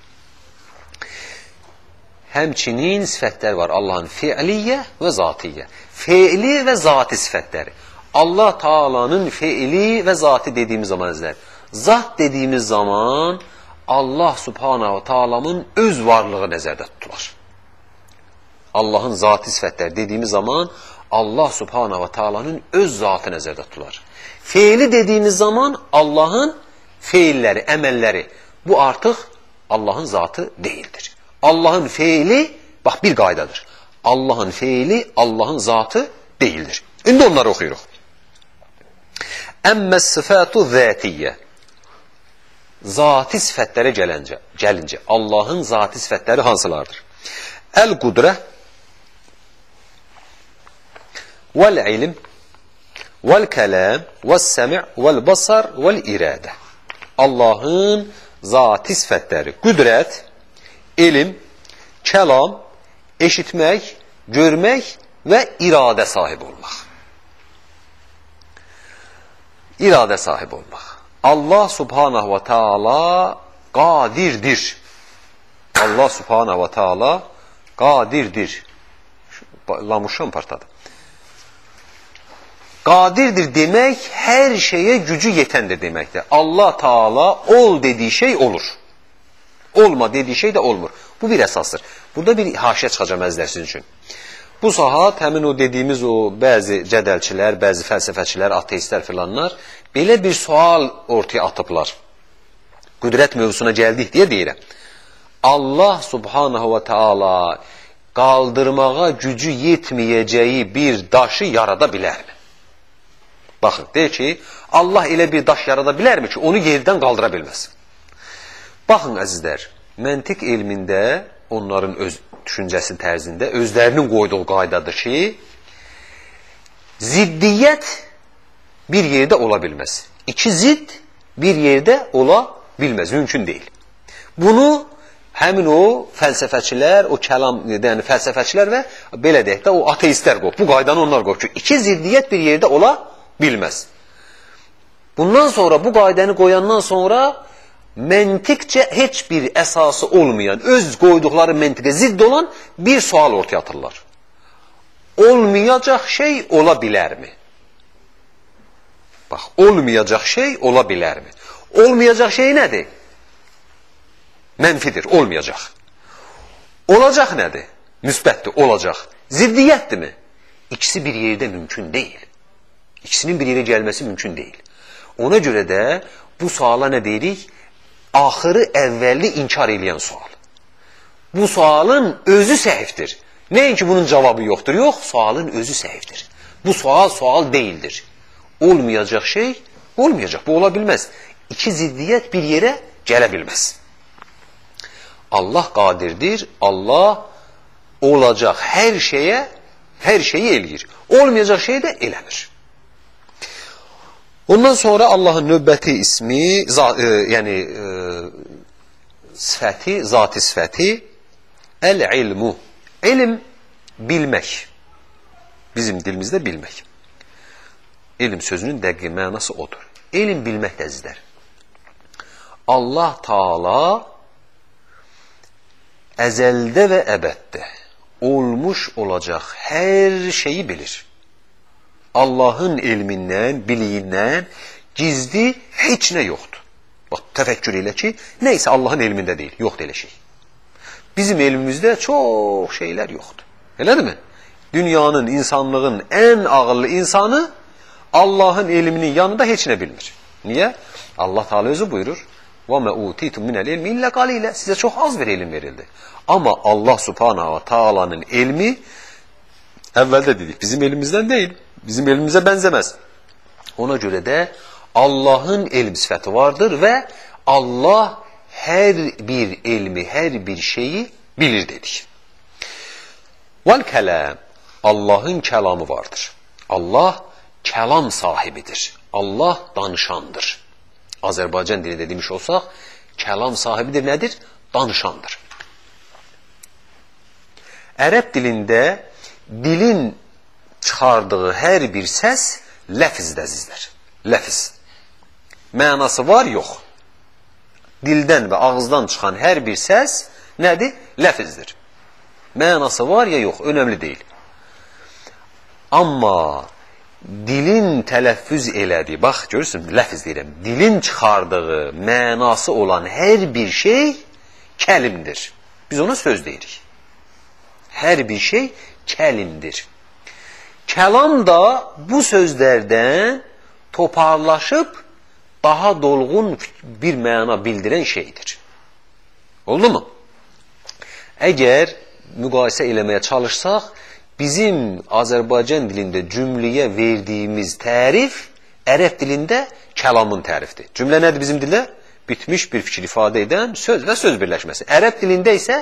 Həmçinin sifətlər var Allahın fiiliyyə və zatiyyə. Feili və zati sifətləri. Allah Taala'nın feili və zati dediyimiz zaman əzlər. Zat dediyimiz zaman Allah Subhanahu Taala'nın öz varlığı nəzərdə tutular. Allahın zati sifətləri dediyimiz zaman Allah Subhanahu Taala'nın öz zatı nəzərdə tutular. Feili dediyimiz zaman Allahın feilləri, əməlləri. Bu artıq Allahın zatı deyildir. Allahın feili, bax bir qaydadır. Allahın feili, Allahın zatı deyildir. İndi onları oxuyuruq. Əmməs sıfatu zətiyyə. Zati sifətlərə gəlincə, gəlincə Allahın zati sifətləri hansılardır? Əl-qudrə vəl-ilm vəl-kələm vəs-səmi' vəl-basar vəl-iradə. Allahın zati sifətləri qüdrət, elm, kəlam, eşitmək, görmək və iradə sahibi olmaq. İradə sahibi olmaq. Allah subhanahu və taala qadirdir. Allah subhanahu və taala qadirdir. Lamuşan partladı. Qadirdir demək hər şeyə gücü yetəndir deməkdir. Allah Taala ol dediyi şey olur. Olma dediyi şey də olmur. Bu bir əsasdır. Burada bir haşiyə çıxacam əzlər sizin üçün. Bu saat həmin o dediyimiz o bəzi cədəlçilər, bəzi fəlsəfəçilər, ateistlər filanlar belə bir sual ortaya atıblar. Qüdrət mövzusuna gəldik deyə deyirəm. Allah subhanahu və taala qaldırmağa gücü yetməyəcəyi bir daşı yarada bilərmi? Baxın, deyir ki, Allah elə bir daş yarada bilərmi ki, onu yerdən qaldıra bilməz. Baxın, əzizlər, məntiq elmində onların öz düşüncəsi tərzində özlərinin qoyduğu qaydadır ki, ziddiyyət bir yerdə ola bilməz. İki zidd bir yerdə ola bilməz, mümkün deyil. Bunu həmin o fəlsəfəçilər, o kəlam, yəni fəlsəfəçilər və belə deyək də o ateistlər qoyub. Bu qaydanı onlar qoyub ki, iki ziddiyyət bir yerdə ola bilməz. Bundan sonra bu qaydanı qoyandan sonra məntiqcə heç bir əsası olmayan, öz qoyduqları məntiqə zidd olan bir sual ortaya atırlar. Olmayacaq şey ola bilərmi? Bax, olmayacaq şey ola bilərmi? Olmayacaq şey nədir? Mənfidir, olmayacaq. Olacaq nədir? Müsbətdir, olacaq. Ziddiyyətdirmi? İkisi bir yerdə mümkün deyil. İkisinin bir yerə gəlməsi mümkün deyil. Ona görə də bu suala nə deyirik? Axırı əvvəlli inkar edən sual. Bu sualın özü səhvdir. Nəinki bunun cavabı yoxdur. Yox, sualın özü səhvdir. Bu sual sual deyildir. Olmayacaq şey olmayacaq. Bu ola bilməz. İki ziddiyyət bir yerə gələ bilməz. Allah qadirdir. Allah olacaq hər şeyə, hər şeyi eləyir. Olmayacaq şey də eləmir. Ondan sonra Allahın növbəti ismi, e, yəni e, sifəti, zati sifəti əl-ilmu. Elm bilmək. Bizim dilimizdə bilmək. Elm sözünün dəqiq mənası odur. Elm bilmək dəzizlər. Allah Taala əzəldə və əbəddə olmuş olacaq hər şeyi bilir. Allahın elmindən, biliyindən gizli heç nə yoxdur. Bax, təfəkkür elə ki, nə isə Allahın elmində deyil, yoxdur elə şey. Bizim elmimizdə çox şeylər yoxdur. Elədirmi? Dünyanın, insanlığın ən ağıllı insanı Allahın elminin yanında heç nə bilmir. Niyə? Allah Teala özü buyurur: "Və mə utitum minəl ilmi illə qalilə." Sizə çox az bir elm verildi. Amma Allah Subhanahu va Taala'nın elmi əvvəldə dedik, bizim elimizdən deyil bizim elmimizə bənzəməz. Ona görə də Allahın elm sifəti vardır və Allah hər bir elmi, hər bir şeyi bilir dedik. Vel kələm, Allahın kəlamı vardır. Allah kəlam sahibidir. Allah danışandır. Azərbaycan dilində demiş olsaq, kəlam sahibidir nədir? Danışandır. Ərəb dilində dilin çıxardığı hər bir səs ləfizdəzizdir. Ləfiz. Mənası var, yox. Dildən və ağızdan çıxan hər bir səs nədir? Ləfizdir. Mənası var ya yox, önəmli deyil. Amma dilin tələffüz elədiyi, bax görürsün, ləfz deyirəm, dilin çıxardığı mənası olan hər bir şey kəlimdir. Biz ona söz deyirik. Hər bir şey kəlimdir. Kəlam da bu sözlərdən toparlaşıb daha dolğun bir məna bildirən şeydir. Oldu mu? Əgər müqayisə eləməyə çalışsaq, bizim Azərbaycan dilində cümləyə verdiyimiz tərif ərəb dilində kəlamın tərifdir. Cümlə nədir bizim dildə? Bitmiş bir fikir ifadə edən söz və söz birləşməsi. Ərəb dilində isə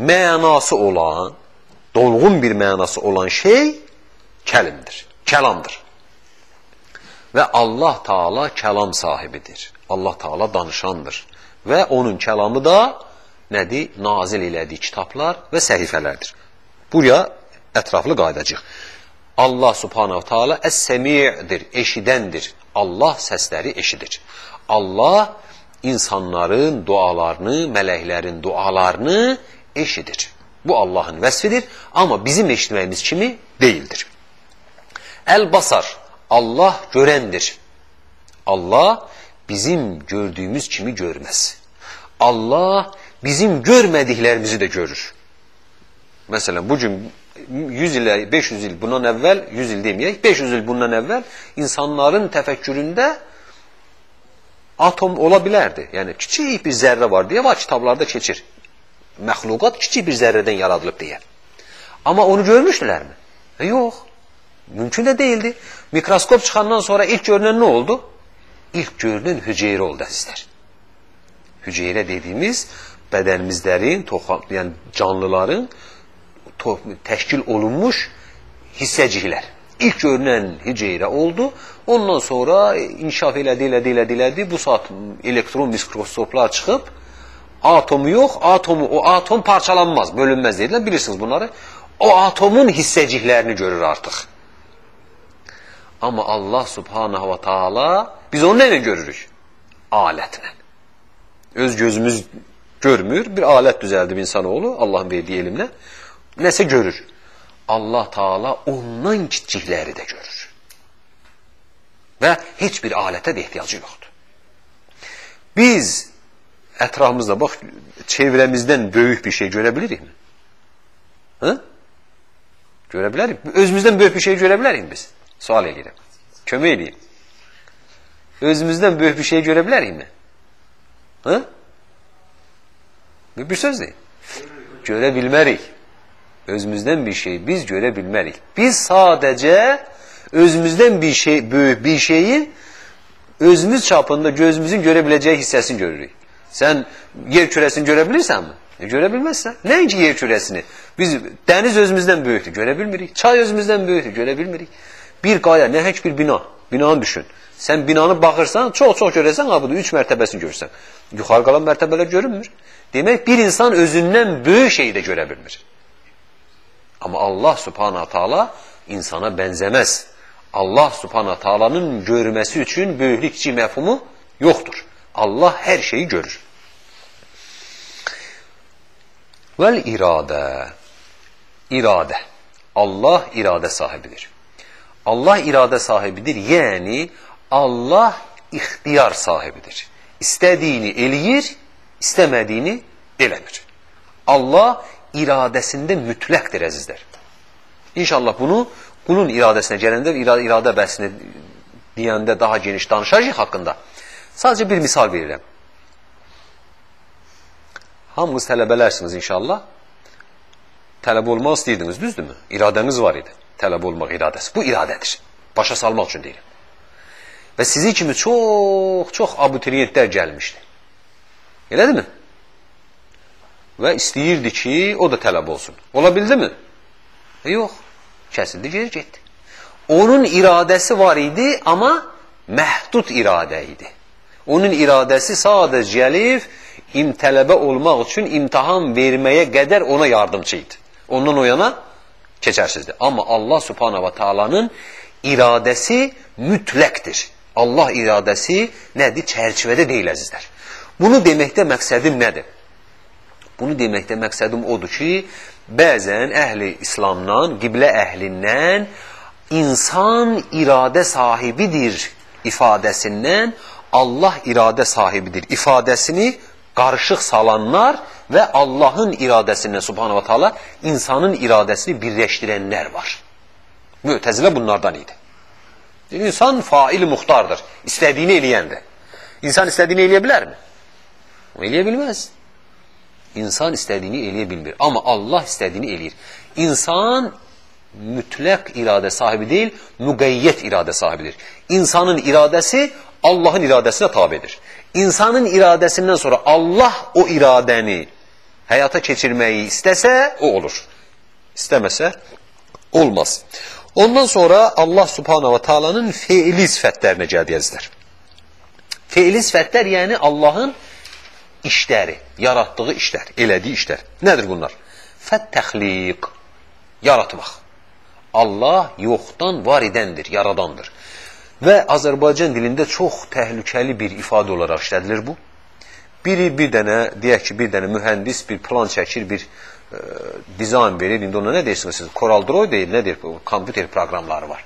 mənası olan, dolğun bir mənası olan şey kəlimdir, kəlamdır. Və Allah Taala kəlam sahibidir. Allah Taala danışandır. Və onun kəlamı da nədir? Nazil elədiyi kitablar və səhifələrdir. Buraya ətraflı qayıdacaq. Allah subhanahu taala əs-səmi'dir, eşidəndir. Allah səsləri eşidir. Allah insanların dualarını, mələklərin dualarını eşidir. Bu Allahın vəsfidir, amma bizim eşitməyimiz kimi deyildir. Əl-basar, Allah görəndir. Allah bizim gördüyümüz kimi görməz. Allah bizim görmədiklərimizi də görür. Məsələn, bu gün 100 ilə 500 il bundan əvvəl, 100 il deməyək, 500 il bundan əvvəl insanların təfəkküründə atom ola bilərdi. Yəni, kiçik bir zərrə var deyə var, kitablarda keçir. Məxluqat kiçik bir zərrədən yaradılıb deyə. Amma onu görmüşdülərmi? E, yox. Mümkün də deyildi. Mikroskop çıxandan sonra ilk görünən nə oldu? İlk görünən hüceyrə oldu əzizlər. Hüceyrə dediyimiz bədənimizlərin, yəni canlıların təşkil olunmuş hissəciklər. İlk görünən hüceyrə oldu. Ondan sonra inkişaf elədi, elədi, elədi, elədi. Bu saat elektron mikroskoplar çıxıb atomu yox, atomu o atom parçalanmaz, bölünməz deyirlər. Bilirsiniz bunları. O atomun hissəciklərini görür artıq. Amma Allah subhanahu wa taala biz onu ilə görürük? Alətlə. Öz gözümüz görmür, bir alət düzəldib insanoğlu Allahın verdiyi elmlə nəsə görür. Allah Taala ondan kiçikləri də görür. Və heç bir alətə də ehtiyacı yoxdur. Biz ətrafımızda bax çevrəmizdən böyük bir şey görə bilirikmi? Hı? Görə bilərik. Özümüzdən böyük bir şey görə bilərik biz? Sual edirəm. Kömək edin. Özümüzdən böyük bir şey görə bilərikmi? Hı? Bir söz deyin. Görə bilmərik. Özümüzdən bir şey biz görə bilmərik. Biz sadəcə özümüzdən bir şey, böyük bir şeyin özümüz çapında gözümüzün görə biləcəyi hissəsini görürük. Sən yer kürəsini görə bilirsənmi? E, görə bilməzsən. Nəinki yer kürəsini. Biz dəniz özümüzdən böyükdür, görə bilmirik. Çay özümüzdən böyükdür, görə bilmirik. Bir qaya, nəhək bir bina. Binanı düşün. Sən binanı baxırsan, çox-çox görəsən, ha budur, üç mərtəbəsini görürsən. Yuxarı qalan mərtəbələr görünmür. Demək, bir insan özündən böyük şeyi də görə bilmir. Amma Allah subhanahu taala insana bənzəməz. Allah subhanahu taalanın görməsi üçün böyüklük kiçik məfhumu yoxdur. Allah hər şeyi görür. Vəl iradə. İradə. Allah iradə sahibidir. Allah iradə sahibidir, yəni Allah ixtiyar sahibidir. İstədiyini eləyir, istəmədiyini eləmir. Allah iradəsində mütləqdir əzizlər. İnşallah bunu qulun iradəsinə gələndə, iradə, bəhsini deyəndə daha geniş danışacaq haqqında. Sadəcə bir misal verirəm. Hamınız tələbələrsiniz inşallah. Tələb olmaq istəyirdiniz, düzdürmü? İradəniz var idi. Tələb olmaq iradəsi. Bu iradədir. Başa salmaq üçün deyirəm. Və sizi kimi çox, çox abituriyentlər gəlmişdi. Elədirmi? və istəyirdi ki, o da tələb olsun. Ola bildimi? E, yox. Kəsildi, geri getdi. Onun iradəsi var idi, amma məhdud iradə idi. Onun iradəsi sadəcə gəlib, im tələbə olmaq üçün imtihan verməyə qədər ona yardımcı idi. Ondan o yana keçərsizdir. Amma Allah subhanahu wa ta'alanın iradəsi mütləqdir. Allah iradəsi nədir? Çərçivədə deyil əzizlər. Bunu deməkdə məqsədim nədir? Bunu deməkdə məqsədim odur ki, bəzən əhli İslamdan, qiblə əhlindən insan iradə sahibidir ifadəsindən Allah iradə sahibidir ifadəsini qarışıq salanlar və Allahın iradəsindən subhanahu wa ta'ala insanın iradəsini birləşdirənlər var. Mütəzilə bunlardan idi. İnsan fail muxtardır. İstədiyini eləyəndir. İnsan istədiyini eləyə bilərmi? Eləyə bilməz. İnsan istədiyini eləyə bilmir. Amma Allah istədiyini eləyir. İnsan mütləq iradə sahibi deyil, müqəyyət iradə sahibidir. İnsanın iradəsi Allahın iradəsinə tabidir. İnsanın iradəsindən sonra Allah o iradəni həyata keçirməyi istəsə, o olur. İstəməsə, olmaz. Ondan sonra Allah subhanahu wa ta'alanın feili sifətlərinə gələyəzlər. Feili sifətlər yəni Allahın işləri, yaratdığı işlər, elədiyi işlər. Nədir bunlar? Fət-təxliq, yaratmaq. Allah yoxdan var edəndir, yaradandır. Və Azərbaycan dilində çox təhlükəli bir ifadə olaraq işlədilir bu. Biri bir dənə, deyək ki, bir dənə mühəndis bir plan çəkir, bir e, dizayn verir. İndi ona nə deyirsiniz siz? Coral Draw deyil, nə deyir? Kompüter proqramları var.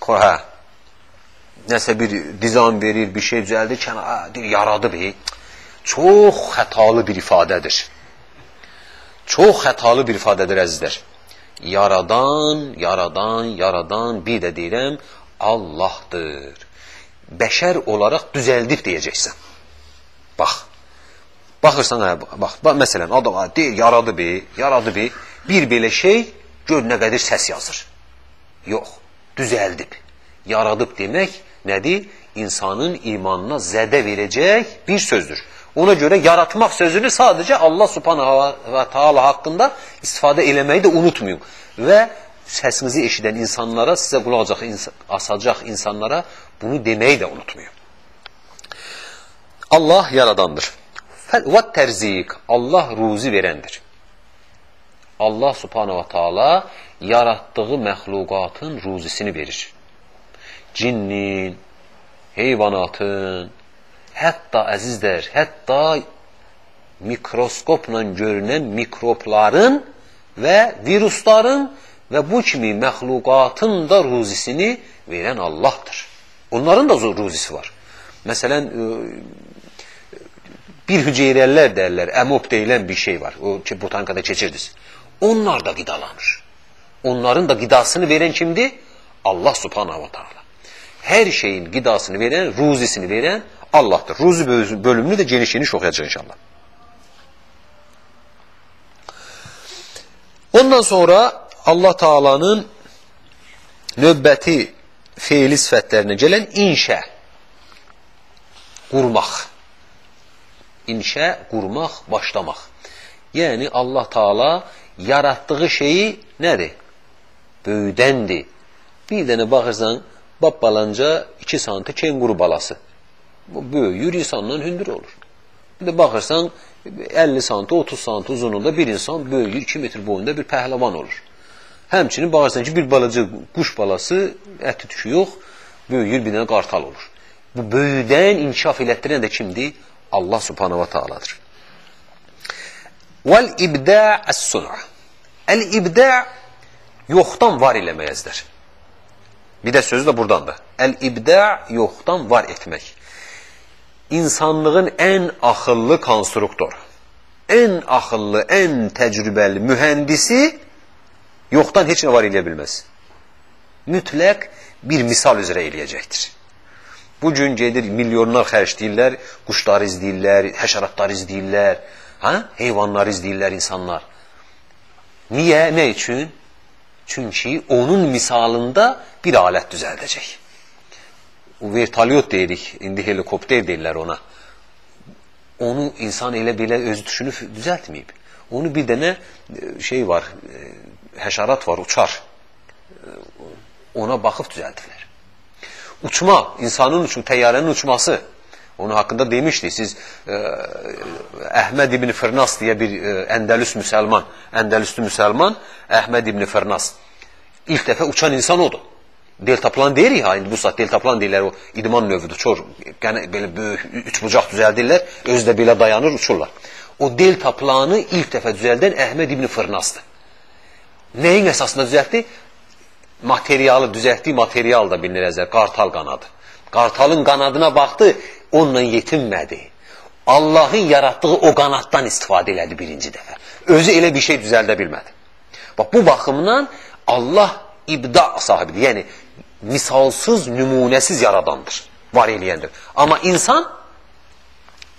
Coral. Hə. Nəsə bir dizayn verir, bir şey düzəldir, kənara deyir, yaradıb. E. Çox xətalı bir ifadədir. Çox xətalı bir ifadədir əzizlər yaradan, yaradan, yaradan bir də deyirəm Allahdır. Bəşər olaraq düzəldib deyəcəksən. Bax. Baxırsan, hə, bax, bax, məsələn, adam deyir, yaradı bir, yaradı bir, bir belə şey gör nə qədər səs yazır. Yox, düzəldib. Yaradıb demək nədir? İnsanın imanına zədə verəcək bir sözdür. Ona görə yaratmaq sözünü sadəcə Allah subhanahu və taala haqqında istifadə eləməyi də unutmayın. Və səsinizi eşidən insanlara, sizə qulaq asacaq insanlara bunu deməyi də unutmayın. Allah yaradandır. Və tərzik, Allah ruzi verəndir. Allah subhanahu və taala yaratdığı məxluqatın ruzisini verir. Cinnin, heyvanatın, hətta əzizlər, hətta mikroskopla görünən mikrobların və virusların və bu kimi məxluqatın da ruzisini verən Allahdır. Onların da ruzisi var. Məsələn, e, bir hüceyrələr deyirlər, əmop deyilən bir şey var. O ki, botanikada keçirdiniz. Onlar da qidalanır. Onların da qidasını verən kimdir? Allah subhanahu wa ta'ala. Hər şeyin qidasını verən, ruzisini verən Allah'tır. Ruzi bölümünü de geniş geniş okuyacağız inşallah. Ondan sonra Allah Taala'nın növbəti feili sifətlərinə gələn inşə, qurmaq. İnşə, qurmaq, başlamaq. Yəni Allah Taala yaratdığı şeyi nədir? Böyüdəndir. Bir dənə baxırsan, bab balanca 2 santı kenguru balası böyüyür, insandan hündür olur. Bir də baxırsan, 50 santı, 30 santı uzunluğunda bir insan böyüyür, 2 metr boyunda bir pəhləvan olur. Həmçinin baxırsan ki, bir balaca quş balası, əti tükü yox, böyüyür, bir dənə qartal olur. Bu böyüdən inkişaf elətdirən də kimdir? Allah subhanahu wa ta'aladır. Vəl ibda' əs-sun'a. Əl-ibda' yoxdan var eləməyəzdir. Bir də sözü də buradandır. Əl-ibda' yoxdan var etmək insanlığın ən axıllı konstruktor, ən axıllı, ən təcrübəli mühəndisi yoxdan heç nə var eləyə bilməz. Mütləq bir misal üzrə eləyəcəkdir. Bu gün gedir milyonlar xərcləyirlər, quşları izləyirlər, həşəratları izləyirlər, ha? heyvanları izləyirlər insanlar. Niyə, nə üçün? Çünki onun misalında bir alət düzəldəcək vertolyot deyirik, indi helikopter deyirlər ona. Onu insan elə belə özü düşünüb düzəltməyib. Onu bir dənə e, şey var, e, həşərat var, uçar. Ona baxıb düzəldiblər. Uçma, insanın uçma, təyyarənin uçması. Onun haqqında demişdik, siz e, Əhməd ibn Fırnas deyə bir e, Əndəlüs müsəlman, Əndəlüslü müsəlman Əhməd ibn Fırnas. İlk dəfə uçan insan odur deltaplan deyirik ha, indi bu saat deltaplan deyirlər, o idman növüdür, çox qənə, belə böyük, üç bucaq düzəldirlər, özü də belə dayanır, uçurlar. O delta planı ilk dəfə düzəldən Əhməd ibn Fırnasdır. Nəyin əsasında düzəltdi? Materialı düzəltdiyi material da bilinir əzər, qartal qanadı. Qartalın qanadına baxdı, onunla yetinmədi. Allahın yaratdığı o qanaddan istifadə elədi birinci dəfə. Özü elə bir şey düzəldə bilmədi. Bax, bu baxımdan Allah ibda sahibidir. Yəni, misalsız, nümunəsiz yaradandır, var eləyəndir. Amma insan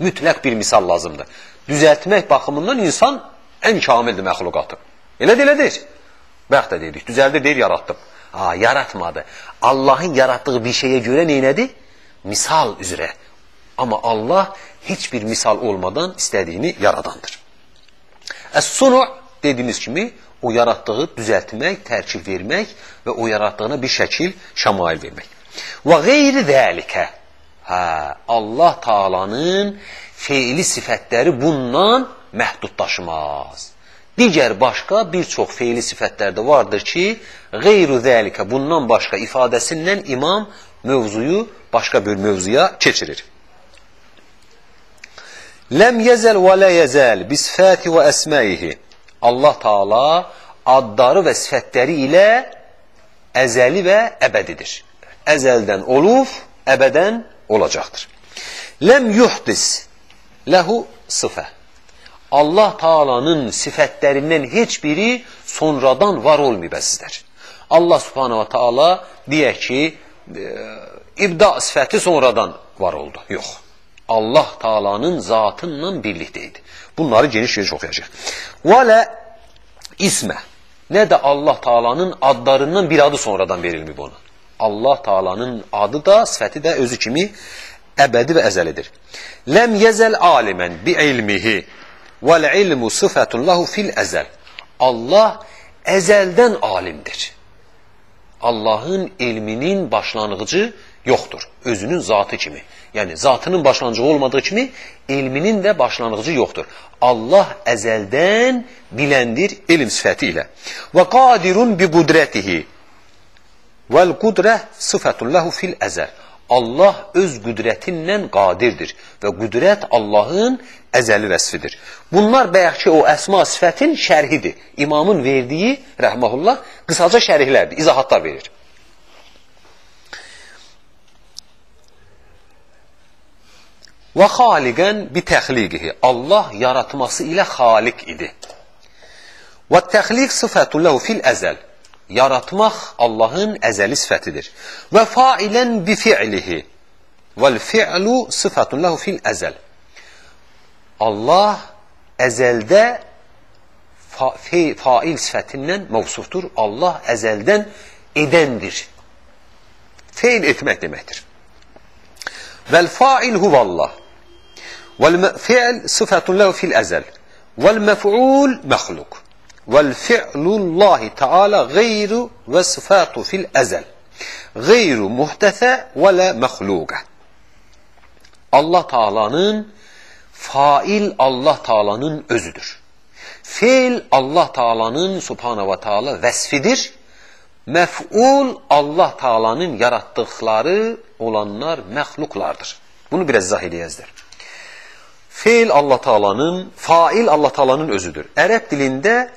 mütləq bir misal lazımdır. Düzəltmək baxımından insan ən kamildir məxluqatı. Elədir, elədir. Bəxt də dedik, düzəldir, deyir, yaratdım. Ha, yaratmadı. Allahın yaratdığı bir şeyə görə neynədir? Misal üzrə. Amma Allah heç bir misal olmadan istədiyini yaradandır. Əs-sunu dediyimiz kimi o yaratdığı düzəltmək, tərkib vermək və o yaratdığına bir şəkil, şəmail vermək. Və qeyri zəlikə. Hə, Allah Taalanın feili sifətləri bundan məhdudlaşmaz. Digər başqa bir çox feili sifətlər də vardır ki, qeyru zəlikə bundan başqa ifadəsindən imam mövzuyu başqa bir mövzuya keçirir. Ləm yəzəl və lə yəzəl bisfəti və əsməyihi. Allah Taala adları və sifətləri ilə əzəli və əbədidir. Əzəldən olub, əbədən olacaqdır. Ləm yuhdis ləhu sıfə. Allah Taalanın sifətlərindən heç biri sonradan var olmayıb əzizlər. Allah Subhanahu Taala deyək ki, e, ibda sifəti sonradan var oldu. Yox. Allah Taalanın zatınla birlikdə idi. Bunları geniş-geniş oxuyacaq. Və lə ismə. Nə də Allah Taalanın adlarından bir adı sonradan verilməyib ona. Allah Taalanın adı da, sifəti də özü kimi əbədi və əzəlidir. Ləm yəzəl alimən bi ilmihi vəl ilmu sıfətun lahu fil əzəl. Allah əzəldən alimdir. Allahın elminin başlanğıcı yoxdur. Özünün zatı kimi. Yəni, zatının başlanğıcı olmadığı kimi, elminin də başlanğıcı yoxdur. Allah əzəldən biləndir elm sifəti ilə. Və qadirun bi qudrətihi vəl qudrə sıfətun ləhu fil əzəl. Allah öz qüdrətinlə qadirdir və qüdrət Allahın əzəli vəsfidir. Bunlar bəyəkki o əsma sifətin şərhidir. İmamın verdiyi, rəhməhullah, qısaca şərhlərdir, izahatlar verir. Və xaliqən bi təxliqihi. Allah yaratması ilə xaliq idi. Və təxliq sıfətun ləhu fil əzəl yaratmaq Allahın əzəli sifətidir. Və failən bi fi'lihi. Vəl fi'lu sıfatun lahu fil əzəl. Allah əzəldə fa fail sifətindən məvsufdur. Allah əzəldən edəndir. Feil etmək deməkdir. Vəl fail huvallah. Vəl fi'l sıfatun lahu fil əzəl. Vəl məf'ul məxluq. Vel fi'lullahi taala gayru ve sıfatu fil ezel. Gayru muhtese ve la mehluka. Allah Taala'nın fail Allah Taala'nın özüdür. Fiil Allah Taala'nın Subhanahu ve Taala vesfidir. Mef'ul Allah Taala'nın yarattıkları olanlar məxluqlardır. Bunu biraz izah edəyəzdir. Fiil Allah Taala'nın, fail Allah Taala'nın özüdür. Ərəb dilində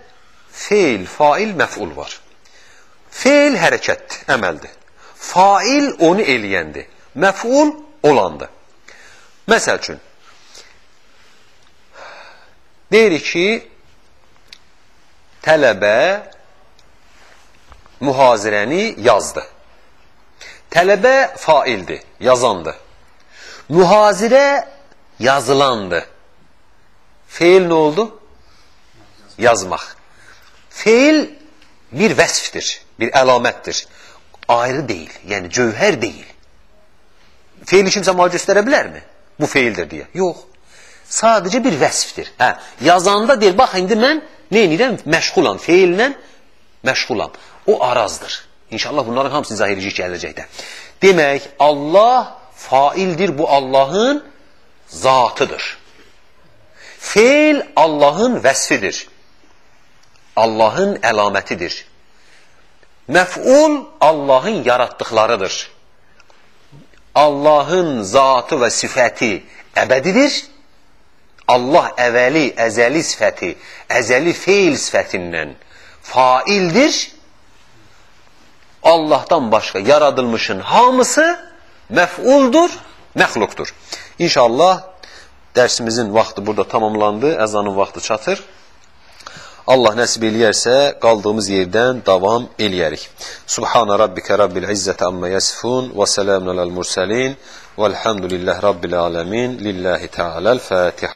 feil, fail, məf'ul var. Feil hərəkətdir, əməldir. Fail onu eləyəndir. Məf'ul olandır. Məsəl üçün, deyirik ki, tələbə mühazirəni yazdı. Tələbə faildir, yazandır. Mühazirə yazılandı. Feil nə oldu? Yazmaq. Feil bir vəsfdir, bir əlamətdir. Ayrı deyil, yəni cövhər deyil. Feili kimsə mal göstərə bilərmi? Bu feildir deyə. Yox. Sadəcə bir vəsfdir. Hə, yazanda deyir, bax, indi mən nə edirəm? Məşğulam, feillə məşğulam. O arazdır. İnşallah bunların hamısını izah edəcək gələcəkdə. Demək, Allah faildir, bu Allahın zatıdır. Feil Allahın vəsfidir. Allahın əlamətidir. Məf'ul Allahın yaratdıqlarıdır. Allahın zatı və sifəti əbədidir. Allah əvvəli, əzəli sifəti, əzəli feil sifətindən faildir. Allahdan başqa yaradılmışın hamısı məf'uldur, məxluqdur. İnşallah dərsimizin vaxtı burada tamamlandı, əzanın vaxtı çatır. Allah nəsib eləyərsə, qaldığımız yerdən davam eləyərik. Subhana rabbikə rabbil izzətə amma yəsifun və sələmun aləl mürsəlin və elhamdülillah rabbil aləmin lillahi teala'l-Fatiha.